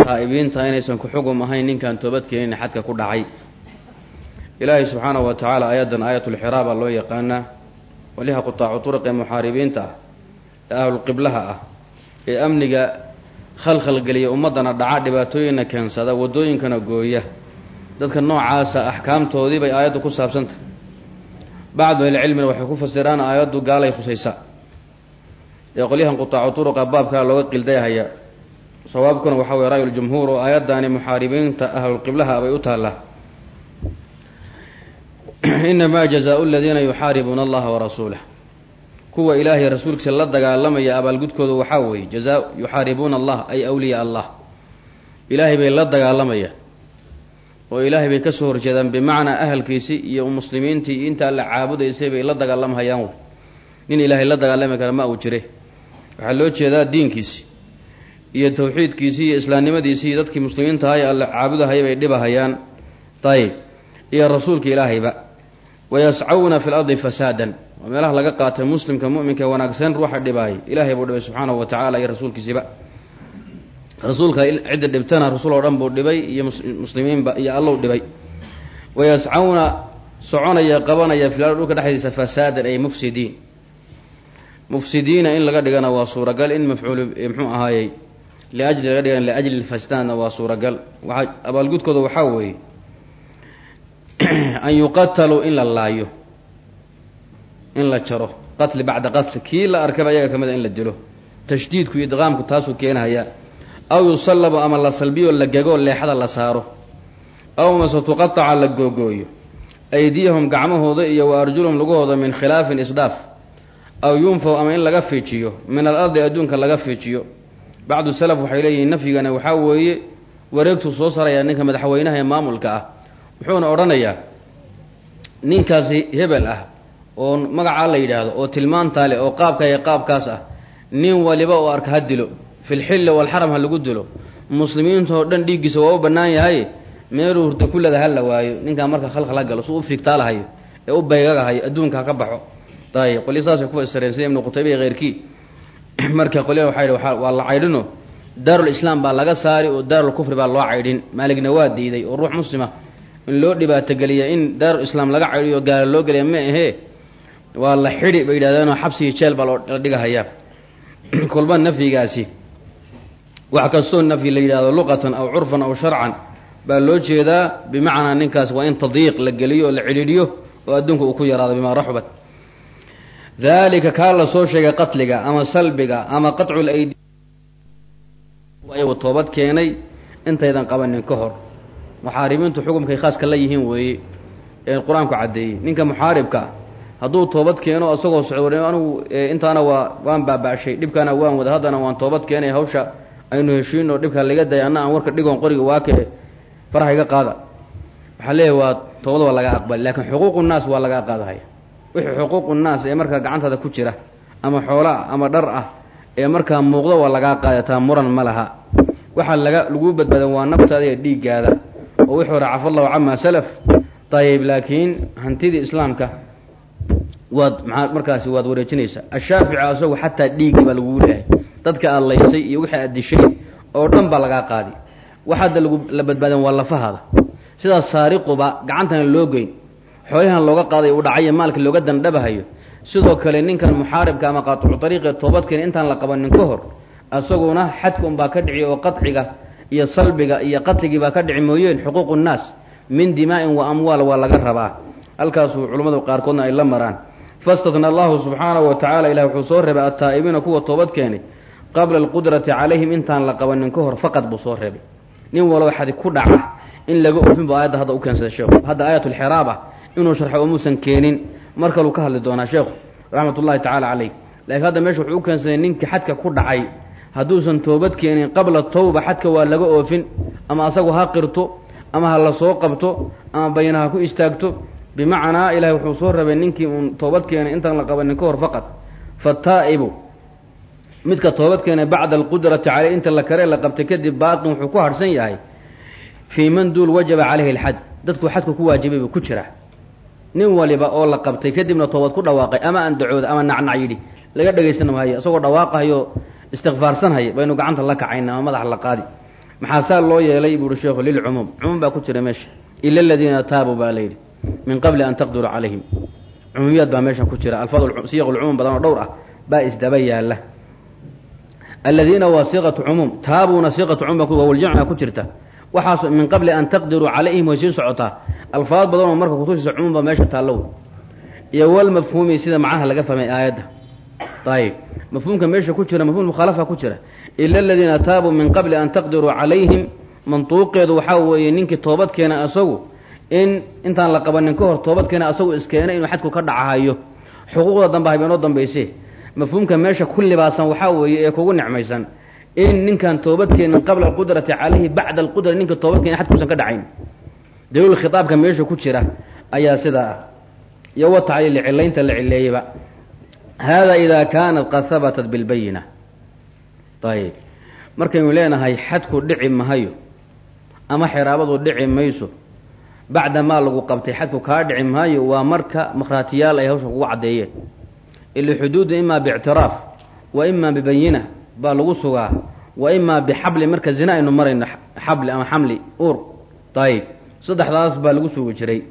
taa'ibiinta inaysan ku xugum ahayn ninkaan toobadkeenin xadka ku dhacay ilaahay subxaanahu wa tacaala aayaddan aayatulxiraa baa loo yaqaanaa waliha qutaacu turuq ee muxaaribiinta ah ee ahlulqiblaha ah ee amniga khalkhalgeliya ummaddana dhaca dhibaatooyinna keensada waddooyinkana gooya. Dadka noocaasa axkaamtoodii bay aayaddu ku saabsantahy bacdu ahlicilmina waxay ku fasiraan aayaddu gaalay khusaysa. Ee qolyahan qutaacu turuqa baabkaa looga qildayhaya sawaabkuna waxaa weye ra'yuljumhuur oo aayaddaani muxaaribiinta ahlulqiblaha bay u taallaa inamaa jazaau aladiina yuxaaribuuna allaha warasuulah kuwa ilaahay rasuulkiisa la dagaalamaya abaalgudkooda waxaa weeye jazaa yuxaaribuuna allah ay awliya allah ilaahay bay la dagaalamayaan oo ilaahay bay ka soo horjeedaan bimacnaa ahalkiisii iyo muslimiintii iyo inta alla caabudaysay bay la dagaalamhayaan nin ilaahay la dagaalami kara ma uu jire waxaa loo jeedaa diinkiisi iyo tawxiidkiisii iyo islaamnimadiisii iyo dadkii muslimiinta ahay alla caabudahaya bay dhibahayaan ayib iyo rasuulka ilaahayba wayascawna fi lardi fasaadan waa meelaha laga qaatay muslimka muminka wanaagsan ruuxa dhibaayay ilaahay buu dhibay subxaanahu wa tacala iyo rasuulkiisiba rasuulka cidda dhibtana rasuul oo dhan buu dhibay iyo muslimiinba iyo allow dhibay wayascawna soconaya qabanaya fil ardi dhulka dhexdiisa fasaadan ay mufsidiin mufsidiina in laga dhigana waa suuragal in mafcuul muxuu ahaayey liajli laga dhigana liajli fasdaanna waa suuragal waaa abaalgudkooda waxaa weeye an yuqataluu in la laayo in la jaro. Qatli bacda qatli kii la arkaba ayaga ka mid a in la dilo tashdiidku iyo idqaamku taasuu keenahayaa aw yusallabu ama la salbiyo la gegoo leexada la saaro. Aw mase tuqataca la googooyo. Aydiyahum gacmahooda iyo wa arjulahum lugahooda min khilaafin isdhaaf aw yunfaw ama in laga fiijiyo. Min al ardi adduunka laga fiijiyo. Bacdu salaf waxay leeyihiin nafyigana waxaa weeye wareegtuu soo sarayaa ninka madaxweynaha ee maamulka ah wuxuuna odhanayaa ninkaasi hebel ah oo magacaa la yidhaahdo oo tilmaantaa leh oo qaabka iyo qaabkaas ah nin waliba oo arka ha dilo filxilli walxaram ha lagu dilo. Muslimiintoo dhan dhiiggiisa waa u bannaan yahay meeluu hurda kullada ha la waayo ninkaa marka khalkhal ha galo su u fiigtaalahayo ee u baygagahayo adduunka ha ka baxo. Ayb qolya saasay ku fasireen sida ibnu qutayba iyo keyrkii. Marka qolya waxay waa la caydhino daarul islaam baa laga saari oo daarul kufri baa loo caydhin. Maaligna waa diiday oo ruux muslima in loo dhibaatogeliya in daarul islaam laga caydhiyo gaala loo geliya ma ahee waa la xidhi bay yidhahdeenoo xabsigii jeel baa loola dhigahayaa. Kolba nafyigaasi. Wax kastoo nafyi la yidhahdo luqatan aw curfan aw sharcan baa loo jeedaa bimacnaa ninkaas waa in tadyiiq la geliyo oo la cidhiidhiyo oo adduunka uu ku yaraado bimaa raxubat. Daalika kaa la soo sheegay qatliga ama salbiga ama qatcul aydi. Toobad keenay intaydan qabanin ka hor muxaaribiintu xukumkay khaaska la yihiin weeye ee qur'aanku caddeeyey. Ninka muxaaribka hadduu toobad keeno isagoo socdo anugu intaana waa waan baaba-shay dhibkaana waan wada haddana waan toobad keenay hawsha aynu heshiino dhibka laga daya anna aan warka dhigoon qoriga waakee faraha iga qaada. Waxaa leeyahy waa toobad waa laga aqbali laakiin xuquuqu naas waa laga qaadahaya. Wixii xuquuqu naas ee markaa gacantaada ku jira ama xoola ah ama dhar ah ee markaa muuqdo waa lagaa qaadataa muran ma laha. Waxaa laga laguu badbaadan waa naftaada iyo dhiiggaada oo wixii hore cafallahu camaa salaf. Dayib laakiin hantidii islaamka waad maa markaasi waad wareejinaysaa. Ashaafici asagu xataa dhiiggii baa lagugu leehay dadka aad laysay iyo wixii aad dishay oo dhan baa lagaa qaadi. Wax hadda lagu la badbaadan waa lafahaada. Sidaas saariquba gacantana loo geyn xoolahan looga qaaday u dhacayo maalka looga dandhabahayo sidoo kale ninkan muxaaribka ama qaatucu ariiqee toobadkeena intaan la qabanin ka hor isaguna xadka unbaa ka dhici oo qadciga iyo salbiga iyo qatligii baa ka dhici mooyeen xuquuqu nnaas. Min dimaa'in wa amwaal waa laga rabaa. Halkaasuu culimmadu qaarkoodna ay la maraan. Fastatna allahu subxaanahu wa tacala ilah wuxuu soo reebay attaa'ibiina kuwa toobad keenay qabla alqudrati calayhim intaan la qabanin ka hor faqad buu soo reebay. Nin walba xadi ku dhaca in laga ofin bu aayadda hadda u keensada sheekhu hadda aayat lxiraab ah inuu sharxo oo muusan keenin. Mar kaluu ka hadli doonaa sheekhu raxmat ullahi tacaala caleyh laakiin hadda meesha wuxuu u keensaday ninkii xadka ku dhacay hadduusan toobad keenin qabla tawba xadka waa laga oofin ama asagu ha qirto ama ha la soo qabto ama bayna ha ku istaagto bimacnaa ilahay wuxuu soo rabay ninkii uun toobad keenay intaan la qabanin ka hor faqad. Fataa'ibu midka toobad keenay bacda alqudrati caleyh inta la karee la qabtay kadib baaqin wuxuu ku harhsan yahay fii man duul wajaba caleyhi alxad dadku xadku ku waajibay buu ku jiraa. Nin waliba oo la qabtay kadibna toobad ku dhawaaqay ama aan dacooda ama nacnac yidhi laga dhegaysan maayo isagoo dhawaaqahayo istikfaarsanhaya baynu gacanta la kacayna ama madaxa la qaadi. Maxaa saa loo yeelay buuhi sheekhu lilcumuum cumuum. Baa ku jira meesha. Ila aladiina taabuu baa layidhi min qabli an taqdiruu calayhim. Cumuumiyaad baa meeshan ku jira. Alfaad siyaq lcumuum badan oo dhowr ah. Baa isdaba yaalla aladiina waa siiqatu cumuum. Taabuuna siiqatu cumuum wawaljamca ku jirta. Waxaas min qabli an taqdiruu calayhim way sii socotaa. Alfaad badan oo marka kutusisa cumuum baa meesha taallow iyo walmafhuumi sida macnaha laga fahmay aayadda ayib mafhuumka meesha ku jira mafhum mukhaalafa ku jira ila aladiina taabuu min qabli an taqdiruu calayhim mantuuqeedu waxaa weeye ninkii toobadkeena asagu in intaan la qabanin ka hor toobadkeena asagu iskeenay inuu xadku ka dhacahayo xuquuqda dambe hayba inoo dambayse mafhuumka meesha ku libaasan waxaa weeye ee kugu nicmaysan in ninkaan toobadkeenin qabla alqudrati calayhi bacda alqudra ninka toobadkeena xadkuusan ka dhacayn daliil khitaabka meesha ku jira ayaa sidaa ah iyo tacliili cilaynta la cileeyeyba hada ida kaanat qad habatat bilbayina ayib markaynu leenahay xadku dhici mahayo ama xiraabadu dhici mayso bacda maa lagu qabtay xadku kaa dhici maayo waa marka makhraatiyaal ay hawsha kugu caddeeyeen ila xuduudu imaa biictiraaf wa imaa bibayina baa lagu sugaa wa imaa bixabli marka zina aynu marayno xabli ama xamli uur ayib saddexdaas baa lagu sugi jiray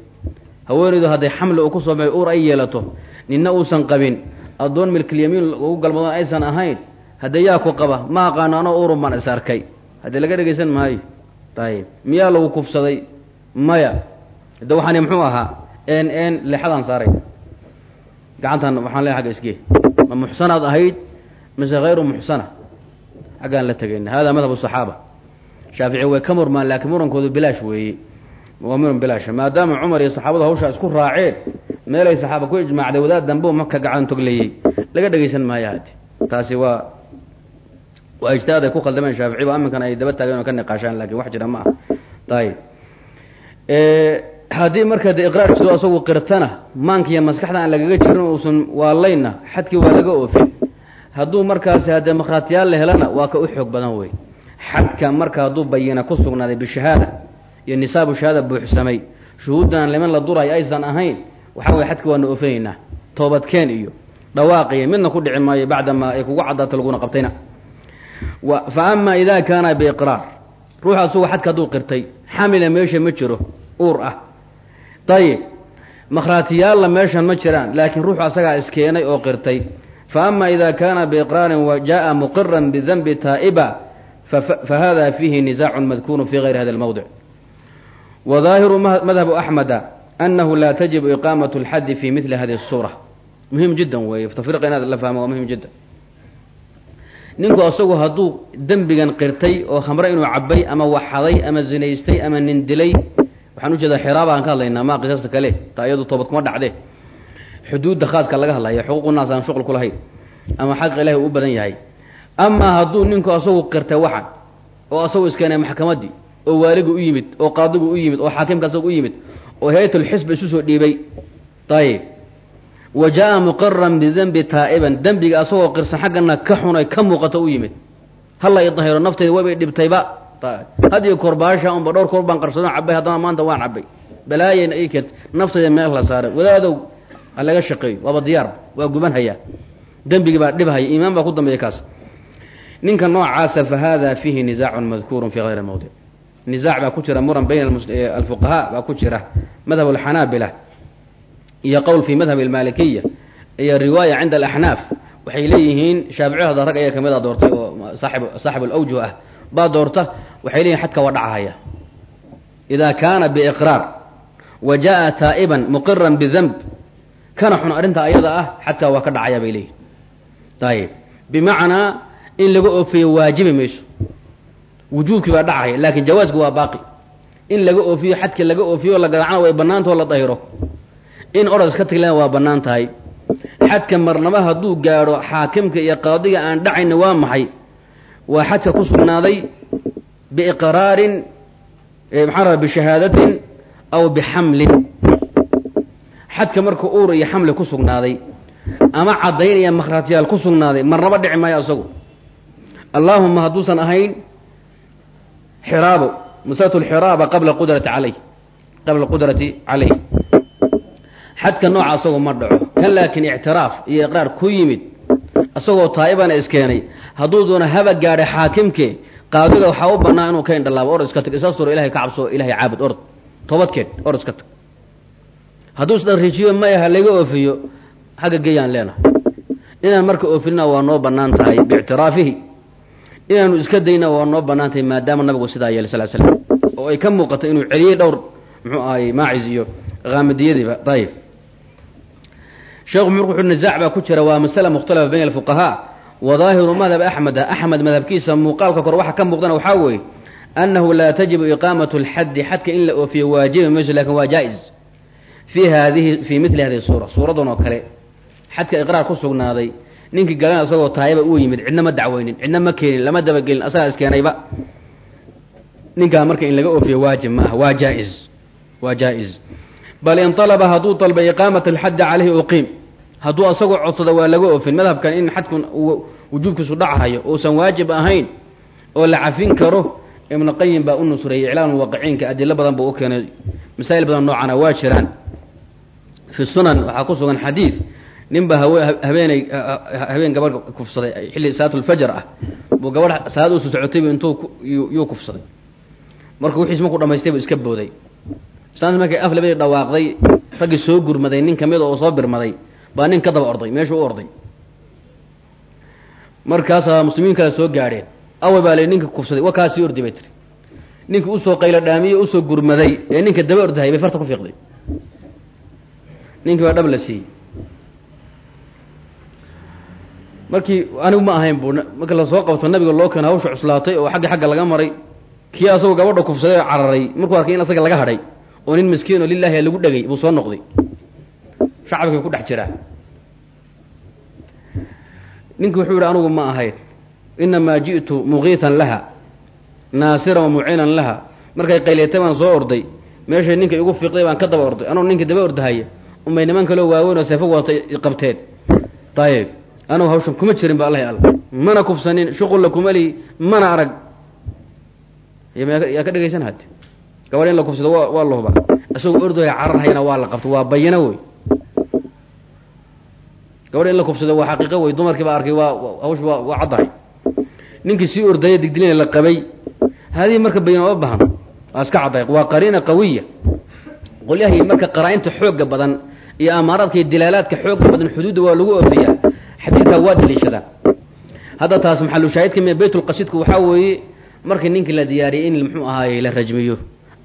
haweenaydu hadday xamli uu ku soo baxay uur ay yeelato ninna uusan qabin addoon milkilyamiin ugu galmadoon aysan ahayn haddee yaa ku qaba ma aqaano anoo urun is arkay. Haddee laga dhegaysan maayo. Ayib miyaa lagu kufsaday? Maya. De waxaani muxuu ahaa en en leexadaan saaray. Gacantan waxaan leeay agga isgee ma muxsanaad ahayd mise hayru muxsana? Xaggaan la tegayna hada madhab saxaaba. Shaafici way ka murmaan laakiin murankoodu bilaash weeye waa muran bilaasha maadaama cumar iyo saxaabadu hawshaa isku raaceen meelay saxaaba ku ijmaacday wadaad dambe maka gacan togleeyey laga dhegaysan maayo hati taasi waa waa ijtihaad ay ku khaldameen shaafici ba aminkan ay daba taageen oo ka niqaashaan laakiin wax jira ma ah ayib haddii marka de iqraar jiro asagu qirtana maanka iyo maskaxda aan lagaga jirin uusan waalayna xadkii waa laga oofin. Hadduu markaasi haddee makhraatiyaal la helana waa ka u xoog badan wey. Xadka marka hadduu bayina ku sugnaaday bishahaada iyo nisaabu shahaada buuxsamay shuhuuddana liman la duray aysan ahayn waxaa weye xadkii waana oofinaynaa toobadkeen iyo dhawaaqiyo midna ku dhici maayo bacdamaa ay kugu caddaato laguna qabtayna. Fa ama ida kaana biiqraar ruux asugu xadka hadduu qirtay xamila meesha ma jiro uur ah. Ayib makhraatiyaalla meeshan ma jiraan laakiin ruuxu asagaa iskeenay oo qirtay. Fa ama ida kaana biiqraarin wa muqiran bidanbi taa'iba fa fiihi nizaacun madkuunu fi gayri hada اlmowdic wa madhabu axmeda anahu laa tajibu iqaamaة اlxadi fi mili hadi الsuura muhim jiddan weeye tafriqa inaad la fahmo waa muhim jiddan ninku asagu hadduu dembigan qirtay oo khamre inuu cabay ama waxaday ama zinaystay ama nindilay waxaan ujeedaa xiraabaan ka hadlaynaa maa qisaasta kale taa iyadu toobad kuma dhacde xuduudda khaaska laga hadlaya xuquuqu naas aan shuqul ku lahayn ama xaqa ilahi u badan yahay amaa hadduu ninku asagu qirtay waxan oo asagu iskeenay maxkamaddii oo waaligu u yimid oo qaadigu u yimid oo xaakimka asagu u yimid oo hayatulxisba isu soo dhiibay. Ayib wa jaa muqiran bidenbi taa'iban. Dembiga asagoo qirsan xaggana ka xunay ka muuqato u yimid. Hala i dahiro naftayda waybay dhibtayba had iyo koor baasha unba dhowr koor baan qarsadon cabay haddana maanta waan cabay balaayayna ii keent naftayda meel la saaray. Wadaadow ha laga shaqeeyo. Waaba diyaar waa gubanhayaa dembigii baa dhibhaya iimaan baa ku dambeeya kaas. Ninka noocaasa fa hada fiihi nizaacun madkuurun fi hayri mawdic nizaac baa ku jira muran bayna alfuqahaa baa ku jira madhab alxanaabila iyo qowl fi madhab almaalikiya iyo riwaaya cinda alaxnaaf. Waxay leeyihiin shaaficiyahooda rag ayaa ka mid a doortay oo saaib saaxibu alawjuh ah. Baa doorta waxay leeyihiin xadka waa dhacahaya ida kaana biiqraar wa jaa taa'iban muqiran bidanb kana xun arrinta ayada ah xadkaa waa ka dhacaya bay leeyihiin ayib bimacnaa in laga oofiyo waajibi mayso wujuubkii baa dhacaya laakiin jawaasku waa baaqi. In laga oofiyo xadka laga oofiyo la garaacna way bannaantao la dahiro in orod iska tagleen waa bannaan tahay. Xadka marnaba hadduu gaadho xaakimka iyo qaadiga aan dhacayna waa maxay? Waa xadka ku sugnaaday biiqraarin maxaa raba bishahaadatin aw bixamlin. Xadka marka uur iyo xamli ku sugnaaday ama caddayn iyo makhraatyaal ku sugnaaday marnaba dhici maayo asagu. Allaahuma hadduusan ahayn xiraabo masalatu lxiraaba qabla qudrati caleyh qabla qudrati caleyh xadka nooca asagoo ma dhaco kan laakiin ictiraaf iyo iqraar ku yimid isagoo taa'ibana iskeenay hadduu doono haba gaadhay xaakimke qaadiga waxaa u bannaa inuu ka indhalaabo or iska tag isaasturo ilahay ka cabso ilahay caabud ord toobadkeed or iska tag hadduu isdharriijiyo maya ha laga oofiyo xagga geeyaan leenahay inaan marka oofinna waa noo bannaan tahay biictiraafihi inaanu iska dayna waa noo bannaan tahay maadaama nabigu sidaa yeelay sal slam. Oo ay ka muuqatay inuu celiyey dhowr muxuu ahay maacis iyo qaamadiyadiiba ayib sheekhu murk wuxuu nisaac baa ku jira waa masala mukhtalafa bayna alfuqahaa wa madhab axmeda axmed madhabkiisa muuqaalka kor waxa ka muuqdana waxaa weeye annahu laa tajibu iqaamatu lxaddi xadka in la oofiyo waajibi mayso laakiin waa jaa-is fii haadihi fii mili hadihi suura. Suuradan oo kale xadka iqraar ku sugnaaday ninkii galan isagoo taayaba uu yimid cidna ma dacweynin cidna ma keenin lama dabagelin asagaa iskeenayba ninkaa marka in laga oofiyo waajib maaha waa jaa-is waa jaa-is bal in alaba hadduu dalba iqaamat alxaddi caleyhi uqiim hadduu asagoo codsada waa laga oofin madhabkan in xadkun wujuubkiisu dhachayo uusan waajib ahayn oo la cafin karo ibnu qayim baa u nusreeyey iclaam muwaqiciinka adilo badan buu u keenay masaa'il badan noocana waa jiraan. Fi sunan waxaa ku sugan xadiid ninba habeenay habeen gabadh kufsaday xilli salaatulfajar ah buu gabadh salaad uusu socotaybu intuu yuu kufsaday. Marka wixiis markuu dhamaystay buu iska booday. Islaanta markay af labadii dhawaaqday raggii soo gurmaday nin ka mid oo soo birmaday baa nin ka daba orday meeshuu u orday. Markaasaa muslimiin kale soo gaadheen. Awa baa la ninka kufsaday wa kaa sii ordi bay tiri ninkii u soo qaylo dhaamiye u soo gurmaday ee ninka daba ordahay bay farta ku fiiqday. Ninkii baa dhab la siiyey markii anigu ma ahayn bu marka la soo qabto nabiga loo keena hawsha cuslaatay oo xaggi xagga laga maray. Kii asagoo gabadha kufsaday oo cararay markuu arkay in asaga laga hadhay oo nin miskiin oo lilahi lagu dhegay buu soo noqday. Shacabkii ku dhex jiraa ninkii wuxuu yihi anugu ma ahayn. Inamaa ji'tu muqiitan laha naasiran wa muciinan laha. Markay qayleetay baan soo orday. Meeshay ninka igu fiiqday baan ka daba orday. Anuu ninkii daba ordahaya umay niman kaloo waaweyn oo seefo wata qabteen. Ayib anugu hawshan kuma jirin ba allahi alla mana kufsanin shuqulla kuma mana arag. Yaa ka dhegaysan hade gabadh in la kufsado wa waa la isagoo ordaya cararhayana waa la qabto waa bayano wey. Gabadh in la kufsado waa xaqiiqo wey dumarkii baa arkay waa hawsha waa waa caddahay. Ninkii sii ordaya digdilina la qabay haddii marka bayano ma baahan waa iska cadday waa qariina qawiya. Qolyahii marka qaraa-inta badan iyo amaaraadka iyo dilaalaadka xooga badan xuduudda waa lagu oofiyaa xadiidkaa waa daliishadaa hadda taas maxalushaahidka mi baytulqasidku waxaa weeye markii ninkii la diyaariyey in muxuu ahaaye la rajmiyo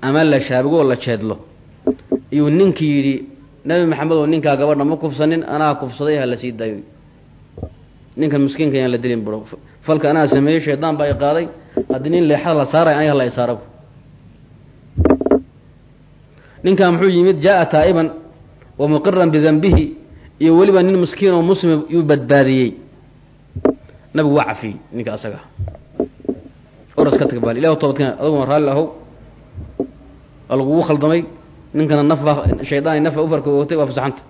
ama la shaabigo oo la jeedlo. Iyuu ninkii yidhi nabi maxamed ninkaa gabadha ma kufsanin anaa kufsaday ha la sii ninkan miskiinka yaan la dilin buro. Falka anaa sameeyey shaydaan baa i haddii nin leexada la saaray aniga hala isaarabu ninkaa muxuu yimid jaa taa'iban wa muqiran bidanbihi iyo weliba nin miskiin oo muslim yuu badbaadiyey. Nabigu waa cafiyey ninka asaga. Oras ka tag baal. Ilah toobadkeen aduguna raalli ahow. Waa lagugu khaldamay. Ninkana nafbaa shaydaani nafba ufarka oogtay waa fasaxanta.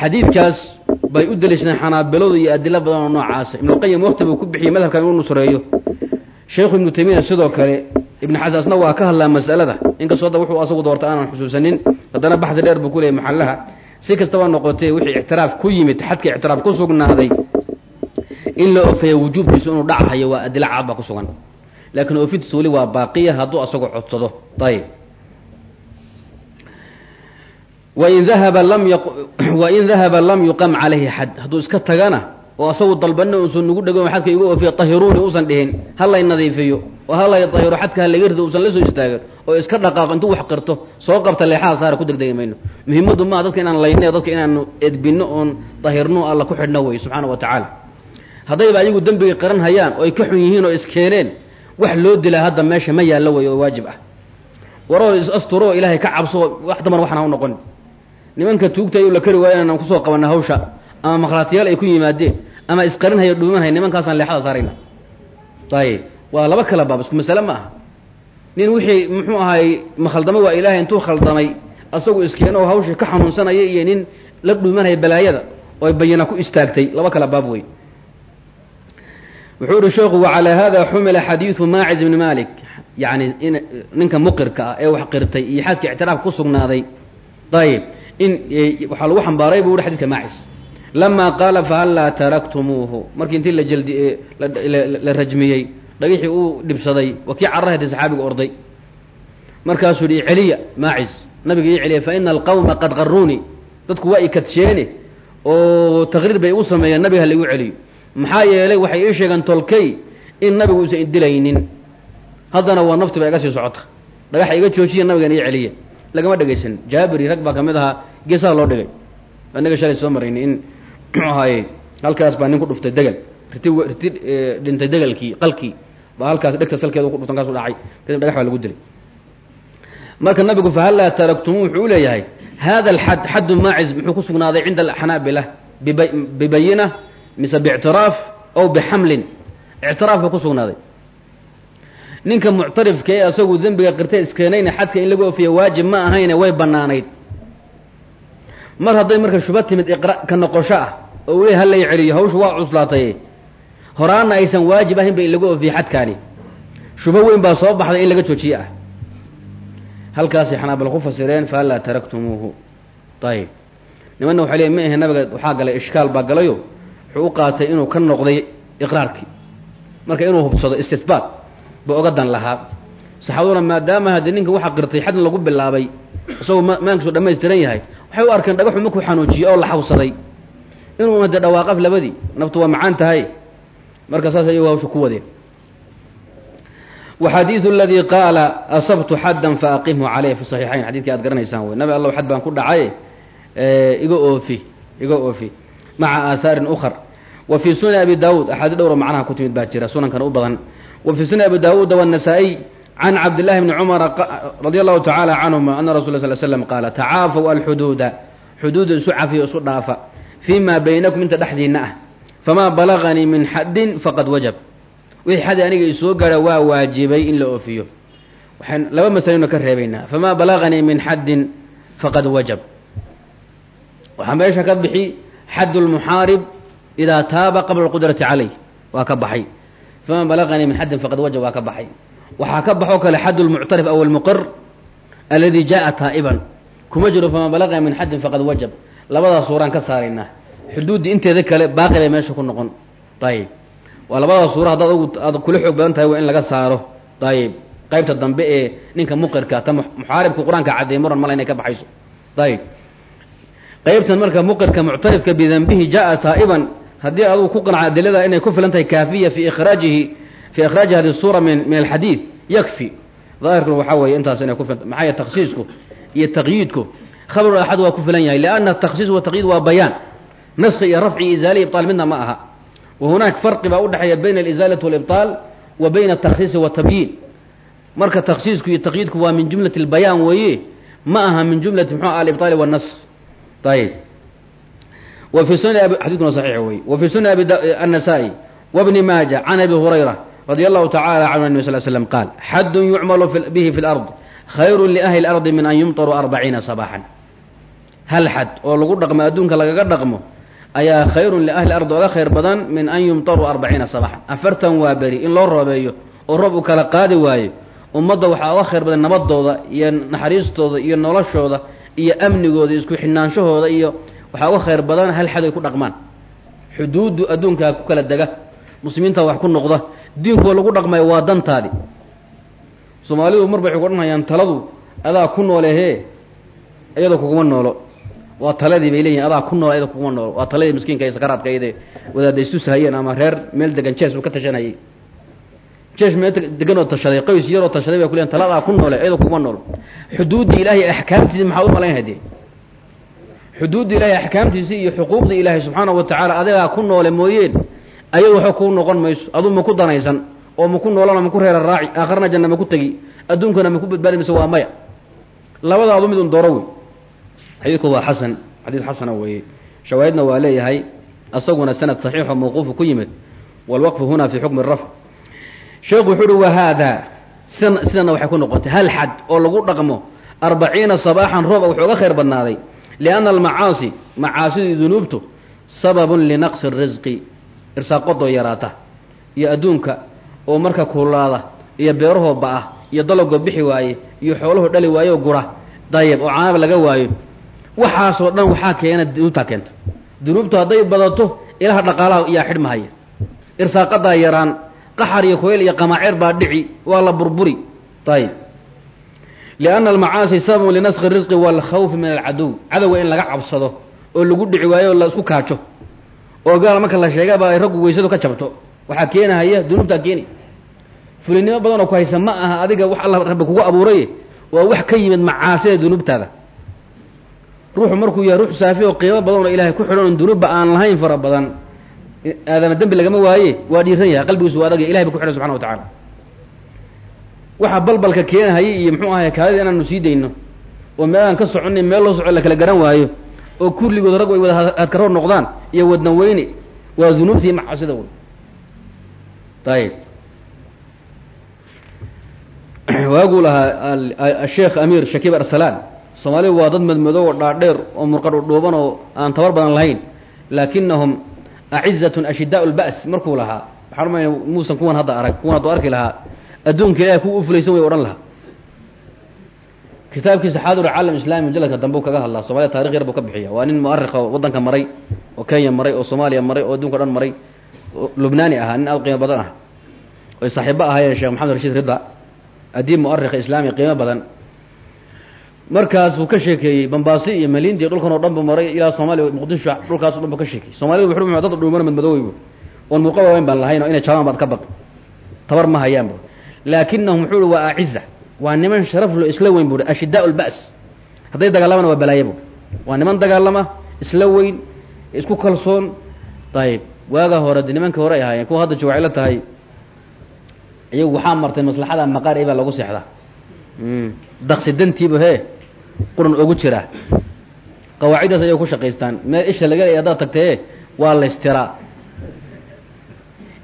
Xadiidkaas bay u deliishadeen xanaabiladu iyo adilo badan oo noocaasa ibnuqayim wakti buu ku bixiyey madhabkan inuu nusreeyo. Sheekhu ibnu taymiya sidoo kale ibnu xasan waa ka hadlaa mas'alada. Inkastoo hadda wuxuu asagu doorta aanan xusuusanin. Haddana baxdi dheer buu ku leeyay maxallaha si kastaba noqotee wixii ictiraaf ku yimid xadka ictiraaf ku sugnaaday in la ofeeya wujuubkiisu inuu dhachayo waa adilo cad baa ku sugan. Laakiin oofintiisu weli waa baaqiya hadduu asagoo codsado. Lam wain dahaba lam yuqam calayhi xad. Hadduu iska tagana oo asagu dalbanna uusan nagu dhego xadka igu oofiya tahiruuni uusan dhihin. Ha lay nadiifiyo oo ha lay tahiro xadka ha laga rido uusan la soo istaagin oo iska dhaqaaqo intuu wax qirto soo qabta leexada saara ku degdegi mayno. Muhimaddu maaha dadka inaan layne dadka inaanu edbinno oon dahirno alla ku xidhno wey subxaana wa tacaala. Haddayba ayagu dembigay qaran hayaan oo ay ka xun yihiin oo iskeeneen wax loo dilaa hadda meesha ma yaallo wey oo waajib ah. Waroo is asturo oo ilaahay ka cabso wax damar waxna ha u noqon. Nimanka tuugta ayuu la kari waaya inaan ku soo qabanna hawsha ama makhlaatiyaal ay ku yimaadeen ama isqarinhaya dhuumanhaya nimankaasaan leexada saarayna. Ayib waa laba kala baab isku masale ma nin wixii muxuu ahay ma khaldamo waa ilaahay intuu khaldamay asagu iskeeno oo hawshii ka xanuunsanaya iyo nin la dhuumanhaya balaayada oo ay bayana ku istaagtay. Laba kala baab wey wuxuu ihi sheekhu wacalaa hada xumila xadiidu maaciz ibni malik yani in ninka muqirka ah ee wax qirtay iyo xadka ictiraaf ku sugnaaday. Ayib in waxaa lagu xambaaray buu uhi xadidka maacis lama qaala fahallaa taraktumuuhu markii intii la jaldi la rajmiyey dhagixii uu dhibsaday waa kii carahayta saxaabiga orday markaasuu yihi iceliya maacis nabiga ii celiya fa ina alqawma qad qaruunii dadku waa i kadsheene oo taqriir bay igu sameeyeen nabiga ha laigu celiyo maxaa yeelay waxay ii sheegeen tolkay in nabigu uusan idilaynin haddana waa nafti ba iga sii socota dhagaxa iga joojiya nabigan ii celiya lagama dhegaysan jaabiri rag baa ka mid ahaa geesaha loo dhigay inaga shalay soo maraynay in muxuu ahaaye halkaas baa nin ku dhuftay degel riti riti dhintay degelkii qalkii. Baa halkaas dhegta salkeeda ku dhuftan kaasu dhacay. Kadib dhagax baa lagu dilay. Marka nabigu fahallaa taraktumu? Wuxuu leeyahay hada alxad xaddu maaciz muxuu ku sugnaaday cinda alxanaabila bibayina mise bictiraaf ow bixamlin. Ictiraaf buu ku sugnaaday. Ninka muctarifka ee asagu dembiga qirtay iskeenayna xadka in lagu ofiya waajib ma ahayne way bannaanayd. Mar hadday marka shuba timid iqra ka noqosho ah oo le ha lay celiyo hawshu waa cuslaatay. Horaana aysan waajib ahayn ba in lagu ofiye xadkaani. Shubo weyn baa soo baxday in laga joojiye ah halkaasay xanaabal ku fasireen fahallaa taraktumuuhu. Ayib nimanna waxay leeyiin ma ahe nabiga waxaa galay ishkaal baa galayo. Wuxuu u qaatay inuu ka noqday iqraarkii. Marka inuu hubsado istihbaat ba oga dan lahaa. Saxaabaduna maadaama haddii ninka waxa qirtay xadna lagu bilaabay isagoo maankiisu dhamaystiran yahay waxay u arkeen dhagaxu markuu xanuujiyey oo la xawsaday inuuna dee dhawaaqaf labadii naftu waa macaan tahay. Marka saas ayagu hawsha ku wadeen. Waxadiidu aladii qaala asabtu xaddan faaqimhu caleyh fi saxiixayn xadidkii aad garanaysaan wey nabi allow xad baan ku dhacay iga oofi iga oofi maca aahaarin ukar wa fii sunani abi daawuud axaadii dhowro macnaha ku timid baa jira sunankana u badan. Wa fii sunani abi daawuuda wالnasaa-iy can cabdillahi bni cumara radi allahu tacaala canhuma ana rasul sl slam qaala tacaafaw alxuduuda. Xuduuda isu cafiyo isu dhaafa fii ma baynakum inta dhexdiinna ah famaa balaganii min xaddin faqad wajab wixii xadi aniga isoo gara waa waajibay in la oofiyo waxaan laba masaleyno ka reebaynaa famaa balaganii min xaddin faqad wajab waxaa meesha ka bixi xadd lmuxaarib idaa taaba qabla alqudrati caleyh waa ka baxay famaa balaganii min xaddin faqad wajab waa ka baxay waxaa ka baxoo kale xadd lmuctarif aw almuqir aladi jaa taa'iban kuma jiro famaa balaganii min xaddin faqad wajab labadaas suuraan ka saaraynaa xuduuddii inteeda kale baaqi bay meesha ku noqon. Ayib waa labadaas suura haddaad aad kula xoog badan tahay waa in laga saaro. Ayib qaybta dambe ee ninka muqirka ta muxaaribka qur'aanka caddeey muran mala inay ka baxayso. Ayib qaybtan marka muqirka muctarifka bidanbihi jaa taa'iban haddii adugu ku qanca adilada inay ku filan tahay kaafiya fi ikraajihi fi ikhraaji hadi suura min min alxadiid yakfi. Daahirkuna waxaa weeye intaas inay ku filan maxaa yahe takhsiisku iyo taqyiidku khabaru axad waa ku filan yahay lianna takhsiis wa taqyiid waa bayaan. Naski iyo rafci iyo ibtaal midna ma aha. Wa hunaak farqi baa u dhexeeya bayna alizaalati walibtaal wa bayna atakhsiisi watabyiin marka takhsiisku iyo taqyiidku waa min jumlati albayaan weeye ma aha min jumlati mxu alibaali wanask ayb wa fi sunan xadidkuna saxiix wey wa fi sunan annasaa'i wabni maaja can abi hurayra radi allahu tacala canhu nabi sal slam qaal xadun yucmalu bihi fi lard khayru liahli اlardi min an yumtaruu arbaciina sabaaxan hal xad oo lagu dhaqmo adduunka lagaga dhaqmo ayaa khayrun liahli oga khayr badan min an yumtaruu arbaciina sabaxan afartan waa beri in loo roobeeyo oo roob uu kala qaadi waayo ummadda waxaa oga khayr badan nabadooda iyo naxariistooda iyo noloshooda iyo amnigooda isku xidnaanshahooda iyo waxaa uga khayr badan hal xad ay ku dhaqmaan. Xuduuddu adduunkaa ku kala dega muslimiinta wax ku noqda diinkoo lagu dhaqmayo waa dantaadi. Soomaalidu marba waxay ku odhanayaan taladu adaa ku noolehee iyadoo kuguma noolo waa taladii bay leeyihiin adaa ku nool iyadoo kuguma noolo waa taladii miskiinka iyo sakaraadka iyade wadaadda istusahayeen ama reer meel degan jees buu ka tashanayay. Jees meel degan oo tashaday qays yaroo tashaday bay kuleeyihin taladaa ku noole iyadoo kuguma nool. Xuduuddii ilaahay axkaamtiisi maxaa u malayn hadee xuduudda ilaahay axkaamtiisii iyo xuquuqdii ilaahay subxaanahu wa tacaala adigaa ku noole mooyeen ayadu waxba kuu noqon mayso. Aduu ma ku danaysan oo maku noolana maku reera raaci aakharna janna maku tegi adduunkana maku badbaadi mayso waa maya. Labadaadu mid un dooro wey xadiidku waa xasan xadiid xasana weeye. Shawaahidna waa leeyahay asaguna sanad saxiixo mawquufu ku yimid walwaqfu huna fi xukmi rafc. Sheekhu wuxuu uhi wahaada sidan sidana waxay ku noqotay hal xad oo lagu dhaqmo arbaciina sabaaxan rooba wuxuu uga khayr badnaaday lianna almacaasi macaasidii dunuubtu sababun linaqsi risqi irsaaqadoo yaraata iyo adduunka oo marka kuulaada iyo beerahoo ba'ah iyo dalagoo bixi waaye iyo xoolahoo dhali waayo gura dayib oo caanaba laga waayo waxaasoo dhan waxaa keena dunuubtaa keenta dunuubtu hadday badato ilaha dhaqaalaha iyaa xidhmahaya irsaaqadaa yaraan qaxar iyo koyl iyo qamaaceer baa dhici waa la burburi. Ayib lianna almacaasi sababun linaskhi risqi waalkhawfi min alcaduw. Cadowga in laga cabsado oo lagu dhici waayo oo la isku kaajo oo gaal marka la sheegaba ay raggu weysadu ka jabto. Waxaa keenahaya dunuubtaa keeni. Fulinimo badan oo ku haysa ma aha adiga wax alla rabbi kugu abuuray waa wax ka yimid macaasida dunuubtaada ruuxu markuu yahay ruux saafi oo qiimo badan oo ilaahay ku xidhan on dunuubba aan lahayn fara badan aadama dembi lagama waaye waa dhiiran yahay qalbigiisu waa adagay ilahay ba ku xidhan subxana wa tacaala. Waxaa balbalka keenahayay iyo muxuu ahay kaadida inaanu sii dayno oo meel aan ka soconay meel loo soco la kala garan waayo oo kulligood rag ay wada hadkaroor noqdaan iyo wadna weyne waa dunuubtii macaasida wey ayib waaguu lahaa asheekh amiir shakiib arsalaan soomaalidu waa dad madmadow oo dhaadheer oo murqadh dhuuban oo aan tabar badan lahayn. Laakinahum acizatun ashidaau lba's markuu lahaa waxaan umaya muusan kuwan hadda arag kuwan hadduu arki lahaa adduunka ilahay kuwa ufulaysan way odhan lahaa. Kitaabkiisa xaadir caalam islami mujaladka dambe u kaga hadlaa soomaliya tarikh yar buu ka bixiya waa nin mu'arikha oo waddanka maray oo kenya maray oo soomaaliya maray oo adduunka o dhan maray lubnaani ahaa nin aad qiimo badan ah. Oy saaxiibo ahaayeen sheekh maxamed rashiid rida adiib mu'arikha islaami qiimo badan markaas buu ka sheekeeyey bambaasi iyo malindi dhulkan oo dhan bu maray ilaa soomaaliya muqdisho dhulkaas dhan bu ka sheekeyey soomalidu wuxu dad dhuumana madmadowey bu oon muuqa waaweyn baan lahayn oo inay jabaan baad ka baqi. Tabar ma hayaan bu laakinahum wuxuu uhi waa aciza waa niman sharaf lo isla weyn buuhi ashidaa lba's hadday dagaalamana waa balaaye buui waa niman dagaalama isla weyn isku kalsoon. Ayib waaga hore de nimanka hore ay ahaayeen kuwa hadda jawacay la tahay iyagu waxaa martay maslaxada maqaar baa lagu seexdaa. Daksi dantiiba hee quran ogu jiraa qawaaciddaas ayay ku shaqaystaan. Meel isha laga leey haddaad tagtae waa laystiraa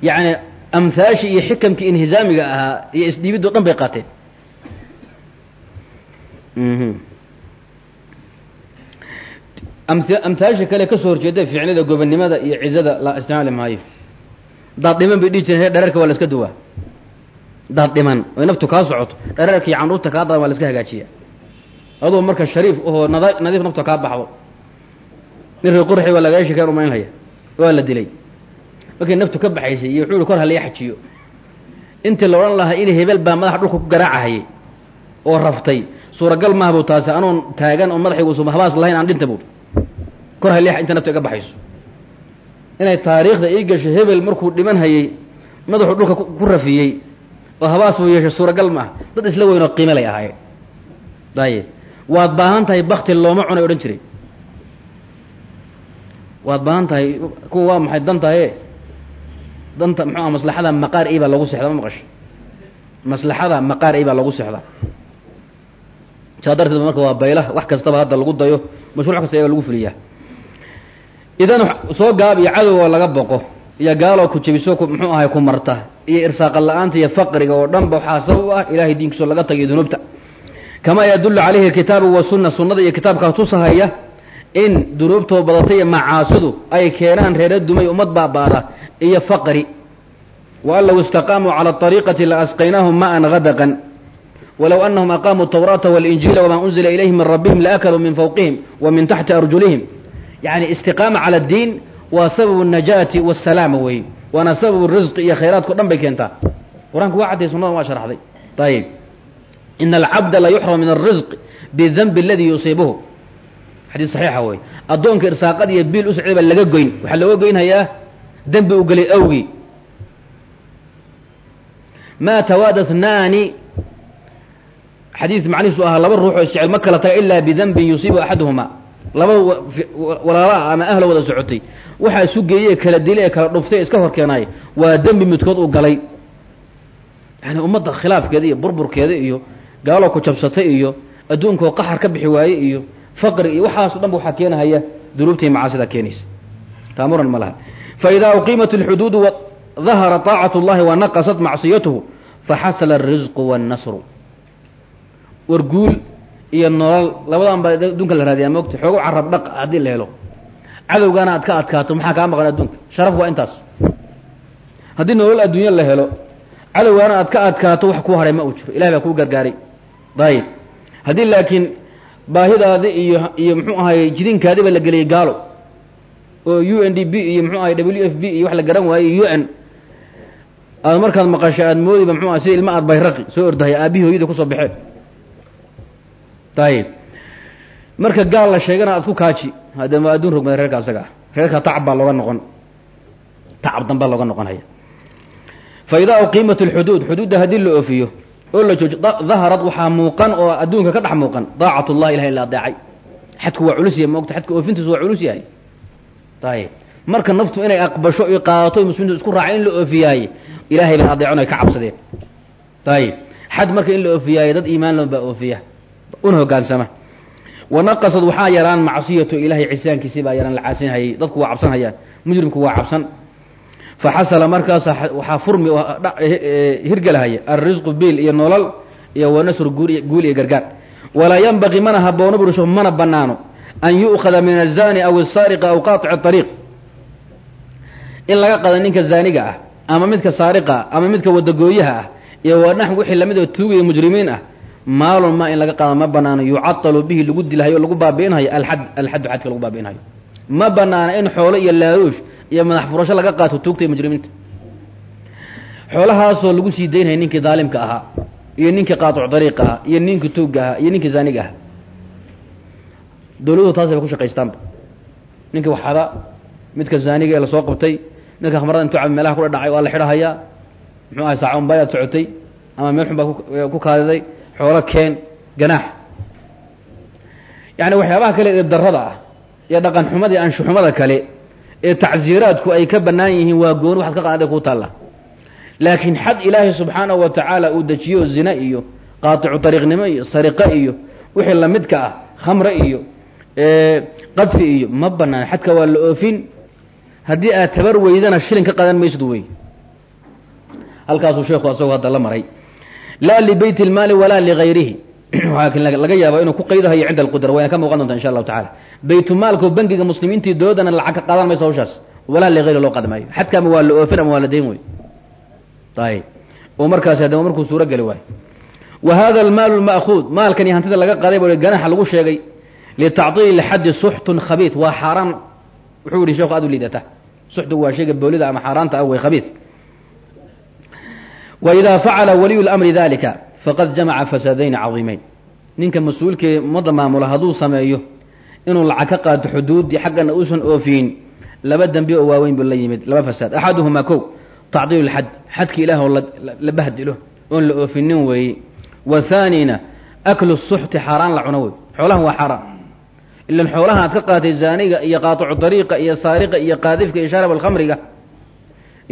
yacni amhaashii iyo xikamkii inhizaamiga ahaa iyo isdhiibiddo dhan bay qaateen. Amhaasha kale ka soo horjeeda ficnida gobonnimada iyo cizada la isticmaali maayo. Daad dhiman bay dhihi jireen he dherarka waa la iska duwaa. Daad dhiman oy naftu kaa socoto dherarka iyo candhuurta kaa dadan waa la iska hagaajiya adoo marka shariif ahoo nadiif nafta kaa baxdo. Nin ree qurxi waa lagaga sheekeen umaynhaya waa la dilay. Markay naftu ka baxaysay iyo wuxuu kor halii xajiyo intii la odhan lahaa in hebel baa madaxa dhulka ku garaacahayay oo raftay suuragal maaha bu taasi anoon taagan oo madaxayguusu habaas lahayn aan dhinta buui kor halii inta naftu iga baxayso. Inay taariikhda ii gasho hebel markuu dhiman hayay madaxuu dhulka ku rafiyey oo habaas buu yeeshay suuragal maaha. Dad isla weyn oo qiime lay ahaayeen. Dayib waad baahan tahay bakti looma cunay odhan jiray. Waad baahan tahay kuwa waa maxay dantaye danta muxuu aha maslaxada maqaar i baa lagu sexdaa ma maqasho maslaxada maqaar i baa lagu sexdaa saa darteed marka waa baylah wax kastaba hadda lagu dayo mashruuc kasta ayaa lagu fuliyaa. Idan soo gaab iyo cadowga laga boqo iyo gaaloo ku jebiso muxuu ahay ku marta iyo irsaaqa la'aanta iyo faqriga oo dhanba waxaa sabab ah ilahay diinkiisoo laga tagayo dunuubta kamaa yadullu calayhi alkitaabu wasunna sunnada iyo kitaabkaa tusahaya in dunuubtoo badatay iyo macaasidu ay keenaan reera dumay ummad baabaada iyo faqri wa an low istaqaamuu cala ariiqati la asqaynaahum ma'an gadaqan walow anahum aqaamuu tawraata walinjiila wamaa unzila ilayhim min rabbihim laakaluu min fawqihim wa min taxti arjulihim yacni istiqaama cala addiin waa sababu najaati wasalaama weeye waana sababu risqi iyo khayraadkao dhan bay keentaa qur'aanku waa cadday sunnadan waa sharxday ayib ina alcabda la yuxram min alrisq bidanbi aladii yusiibuhu xadiis saxiixa wey addoonka irsaaqad iyo biil u socday baa laga goyn waxaa looga goynhayaa dembi u gelay awgii maa tawaada naani xadiid macnihiisu ahaa laba ruux oo isjecel ma kala taga ilaa bidanbin yusiibu axaduhuma laba walaalaha ama ahla wada socotay waxaa isu geeyey kala dilay ee kala dhuftay iska hor keenaay waa dembi midkood uu galay yani ummadda khilaafkeeda iyo burburkeeda iyo gaaloo ku jabsatay iyo adduunkoo qaxar ka bixi waaye iyo faqri iyo waxaaso dhan ba waxaa keenahaya dunuubtii macaasida keenaysa taamuran ma laha faidaa uqiimat اlxuduudu dahara طaacat اllahi wanaqasat macsiyatuhu faxasala الrisqu wاnnasru war guul iyo nolol labadan baa adduunka la raadiyaa moogta xoogo carab dhaq haddii la helo cadowgaana aad ka adkaato maxaa kaa maqan adduunka sharaf waa intaas haddii nolol adduunya la helo cadowgaana aad ka adkaato wax kuu haray ma uu jiro ilahay baa kuu gargaaray ayib haddii laakiin baahidaadi iyo iyo muxuu ahay jidinkaadi ba la geliyay gaalo. Oo u n d b iyo muxuu ahay w f b iyo wax la garan waayey u n. Aad markaad maqasho aad moodiba mxuu ahay sida ilma aad bayraqi soo ordahaya aabihii hoyadii ku soo baxeen. Ayib marka gaal la sheegana aad ku kaaji. Haddee ma adduun rogmada reerka asaga. Reerka tacab baa looga noqon. Tacab danbaa looga noqonaya. Fa uqiimat alxuduud xuduudda haddii la oofiyo oo la joojo daharad waxaa muuqan oo adduunka ka dhex muuqan. Daacat ullahi ilahay la adeecay xadku waa culus yahay moogta xadka oofintiisu waa culus yahay. Ayib marka naftu inay aqbasho i qaadato muslimiintu isku raacay in la oofiyaaye ilahay bay adeecon ay ka cabsadeen. Ayib xad marka in la oofiyaaye dad iimaanla baa oofiya. Una hogaansama. Wanaqasad waxaa yaraan macsiyatu ilahay cisaankiisii baa yaraan la caasinhayay dadku waa cabsanhayaan. Mujrimku waa cabsan faxasala markaas waxaa furmi hirgelahaya alrisqu biil iyo nolol iyo wanasru guul iyo gargaar walaa yanbaqii mana haboono burisho mana banaano an yu'khada min azani aw asaariqi aw qaatici ariiq in laga qada ninka zaaniga ah ama midka saariqa ah ama midka wadagooyaha ah iyo wanaxw wixii la mid oo tuugaya mujrimiin ah maalun ma in laga qaado ma banaano yucatalu bihi lagu dilhayo lagu baabi'inhayo alxad alxaddu xadka lagu baabi'inhayo ma banaana in xoolo iyo laaluush iyo madax furasho laga qaato tuugta iyo mujrimiinta. Xoolahaasoo lagu sii daynhaya ninkii daalimka ahaa iyo ninkii qaaticu dariiqa ahaa iyo ninkii tuugga ahaa iyo ninkii zaaniga ahaa. Dawladuhu taasay ba ku shaqaystaanba. Ninkii waxada midka zaaniga ee la soo qabtay midka khamrada intuu cab meelaha ku dhadhacay waa la xidhahayaa. Muxuu ahay saaca unbaayaad socotay ama meel xun baad ku kaadiday xoolo keen ganaax. Yacni waxyaabaha kale ee darrada ah iyo dhaqan xumada iyo anshuxumada kale ee tacsiiraadku ay ka bannaan yihiin waa gooni waxaad ka qaada kuu taalla. Laakiin xad ilaahay subxaanahu wa tacaala uu dejiyo zina iyo qaaticu dariiqnimo iyo sariqo iyo wixii lamidka ah khamre iyo qadfi iyo ma bannaan. Xadka waa la oofin. Haddii aad tabar weydana shilin ka qadan maysad wey. Halkaasuu sheekhu asagoo hadda la maray. Laa libeyt اlmaali walaa ligayrihi laga yaaba inuu ku qaydahayo cinda alqudra. Wayna ka muuqan doonta insha allahu tacala baytulmaalka oo bangiga muslimiintii doodana lacag ka qaadan mayso hawshaas. Walaa ligayri loo xadka ama waa la oofin ama waa la dayn wey ayb oo markaasi haddama markuu suuro geli waayo. Wa hada almaalu lma'kuud maalkan iyo hantida laga qaday bo ganaxa lagu sheegay. Litacdiili xaddi suxtun khabiid waa xaaraan. Wuxuu yihi sheekhu aad u liidata. Suxtu waa shayga boolida ama xaaraanta ah wey khabiid wإida facala waliyu اlamri dalika faqad jamaca fasaadayn cadiimeyn ninka mas'uulkii ummadda maamula hadduu sameeyo inuu lacag ka qaato xuduuddii xaggana uusan oofiyin laba dembi oo waaweyn buu la yimid laba fasaad. Axaduhumaa kow tacdiil اlxad xadki ilaah oo la bahdilo oon la oofinin weeye wathaanina aklu suxti xaaraan la cuno wey xoolahan waa xaaraan. Ilan xoolahan aad ka qaatay zaaniga iyo qaaticu dariiqa iyo saariqa iyo qaadifka iyo shaarab alkhamriga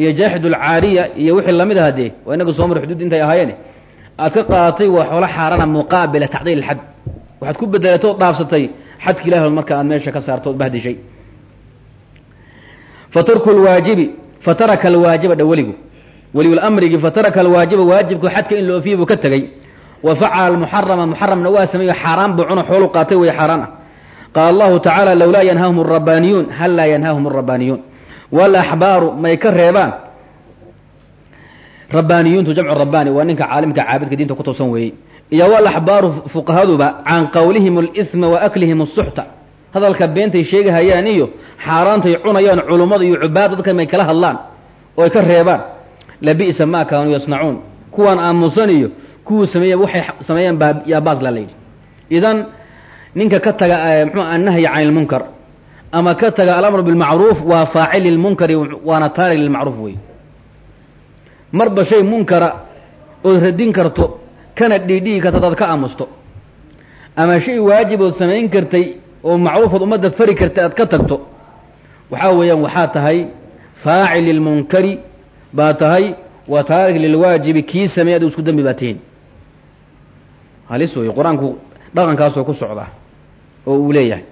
iyo jaaxid alcaariya iyo wixii la mid aha dee waa inaga soo mar xuduud intay ahaayeen. Aad ka qaadatay waa xoolo xaarana muqaabila tacdiil alxad waxaad ku bedelatay oo dhaafsatay xadki ilahi marka aad meesha ka saarto od bahdishay fatarku lwaajibi fataraka alwaajiba dha weligu. Weliyulamrigii fataraka alwaajiba waajibku xadka in la buu ka tegey wa facala almuxarama muxaramna waa sameeyo xaaraan buu cuno xoolu qaatay way xaaraan ah. Qaala allahu tacaala lowlaa yanhaahum arabaaniyuun hal laa yanhaahum arabaaniyuun walaxbaaru may ka reebaan. Rabbaaniyuuntu jamcu rabbaani waa ninka caalimka caabidka diinta ku toosan weeyey iyo walaxbaaru fuqahaduba can qowlihim alihma wa aklihim asuxta hadalka beentay sheegahayaan iyo xaaraantay cunayaan culummada iyo cubaadda dadka may kala hadlaan oo ay ka reebaan labi'sa maa kaanuu yasnacuun. Kuwaan aamusan iyo kuwuu sameeya waxay sameeyaan baa yaa baasla la yidhi idan ninka ka taga mxuu annahyi can ilmunkar ama ka taga alamru bilmacruuf waa faacil lilmunkari waana taarig lilmacruuf wey marba shay munkara ood radin karto kana dhiidhigi karta hadaad ka aamusto. Ama shay waajib ood samayn kartay oo macruufood ummadda fari kartay aad ka tagto. Waxaa weeyaan waxaa tahay faacil lilmunkari baa tahay wa taarig lilwaajibi kii sameey ad isku dembi baa tihiin halis wey qur'aanku dhaqankaasoo ku socda oo uu leeyahay.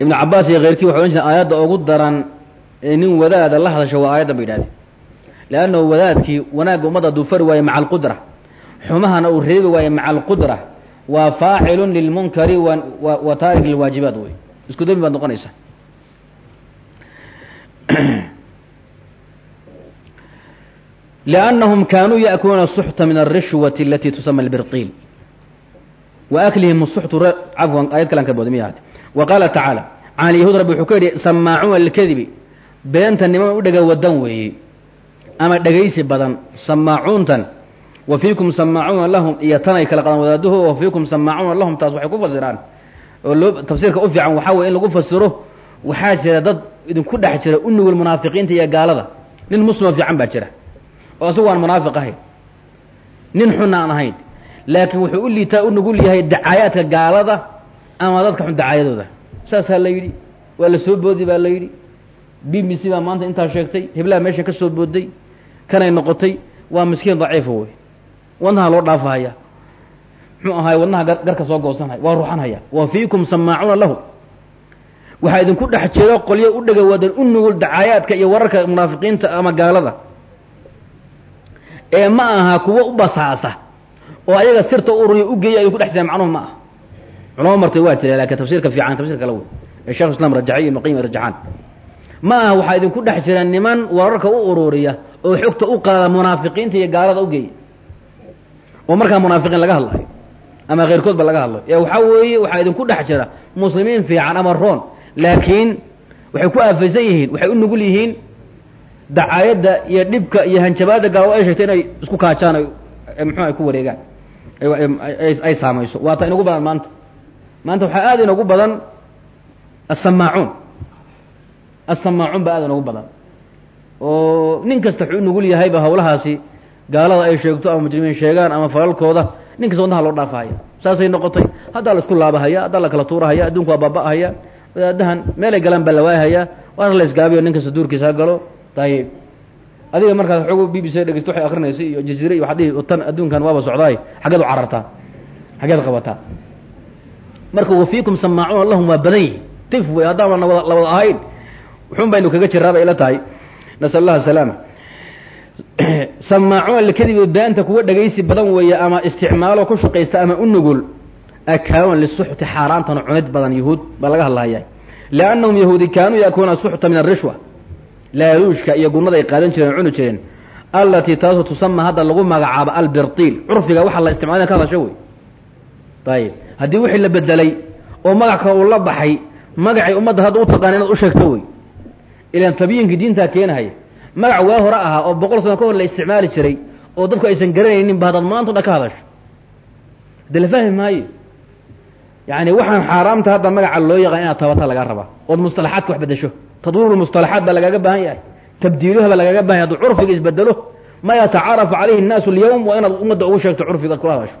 Ibnu cabaas iyo keyrkii waxay odhan jireen aayadda ugu daran ee nin wadaada la hadasho waa aayaddan ba yidhahdeen. Leannahu wadaadkii wanaagga ummadda hadduu fari waayo maca alqudra xumahana uu reebi waayo maca alqudra waa faacilun lilmunkari wa taarik lilwaajibaat wey isku dembi baad noqonaysaa لأnnahum kaanuu yaأkuluuna الsuxta min الrishwaةi alati tusama اlbirqiil wa aklihim الsuxtu cafwan ayad kalan ka booda miya ahate wa qaala tacaala can alyahuud rabbi wuxuu ka yidhi samaacuuna lilkadibi beenta niman u dhega wadan weeye ama dhegaysi badan samaacuuntan wa fiikum samaacuuna lahum iyo tanay kala qadan wadaaduhu wa fiikum samaacuuna lahum taas waxay ku fasiraan. Oo tafsiirka u fiican waxaa weye in lagu fasiro waxaa jira dad idinku dhex jira u nugul munaafiqiinta iyo gaalada. Nin muslima fiican baa jira oo asagu aan munaafiq ahayn. Nin xunna aan ahayn laakiin wuxuu u liitaa u nugul yahay dacaayaadka gaalada ama dadka xun dacaayadooda. Saasaa la yidhi waa la soo boodi baa la yidhi. B b c baa maanta intaa sheegtay heblaha meesha ka soo booday kanay noqotay waa miskiin daciifa wey wadnaha loo dhaafahaya muxuu ahaay wadnaha garka soo goosanhaya waa ruuxanhaya wa fiikum samaacuuna lahu. Waxaa idinku dhex jiro qolyo u dhega wadan u nugul dacaayaadka iyo wararka munaafiqiinta ama gaalada. Ee ma aha kuwo u basaasa oo ayaga sirta ururiya u geeya ayuu ku dhex jira macnuhu ma aha. Culamo martay waa jira laakiin tafsiirka fiican tafsir kala wey ee shekh islam rajaxiy ibnu qayim ma aha waxaa idinku dhex jira niman wararka u ururiya oo xogta u qaada munaafiqiinta iyo gaalada u geeya oo markaa munaafiqiin laga hadlayo ama keyrkoodba laga hadlayo ee waxaa weeye waxaa idinku dhex jira muslimiin fiican ama roon laakiin waxay ku aafaysan yihiin waxay u nugul yihiin dacaayadda iyo dhibka iyo hanjabaadda gaalado ay sheegtay inay isku kaajaan muxuu ay ku wareegaan ay saamayso waata inagu badan maanta. Maanta waxaa aada inagu badan asamaacuun asamaacuun baa aada inagu badan. Oo nin kasta wuxuu u nugul yahayba hawlahaasi gaalada ay sheegto ama mujrimiin sheegaan ama falalkooda nin kasta wadnaha loo dhaafahaya saasay noqotay. Haddaa la isku laabahaya haddaa la kala tuurahaya adduunku waa baaba'ahaya. Wadaadahan meelay galaan baa la waayahaya waana la isgaabiyo nin kasta duurkiisa ha galo. Ayib adiga markaad xoogo b b c dhegeysto waxay akrinaysa iyo jaziire iyo waxaad dhihi tan adduunkan waaba socdaay. Xaggeed u carartaa xaggeed qabataa marka wafiikum samaacuuna lahum waa badan yihi tif wey haddaan la wada ahayn. Wuxuun baynu kaga jiraabay ila tahay. Nasal allah asalaama samaacuuna likadibi beenta kuwa dhegaysi badan weeye ama isticmaalo ku shaqaysta ama u nugul akaawan lisuxti xaaraantana cunid badan yahuud baa laga hadlahaya liannahum yahuudi kaanuu yakuuna suxta min arishwa laaluushka iyo gunada ay qaadan jireen cuni jireen allatii taasoo tusama hadda lagu magacaabo albirtiil. Curfiga waxa la isticmala ka hadasho wey ayib haddii wixii la bedelay oo magacka uu la baxay magacay ummadda hadda u taqaana inaad u sheegto wey. Ilaan tabyiinkii diintaa keenahaya magac waa hore ahaa oo boqol sano ka hor la isticmaali jiray oo dadku aysan garanaynin ba haddaad maanta o dhan ka hadasho de la fahmi maayo yani waxaan xaaraamta hadda magaca loo yaqaan inaad tabata lagaa rabaa ood mustalaxaadka wax bedesho tadwiir mustalaxaat baa lagaaga baahan yahay tabdiiluha baa lagaaga bahan yahay hadduu curfiga isbedelo ma yatacaarafu calayhi الnaasu اlyawm waa inaad ummadda ugu sheegto curfiga ad kula hadasho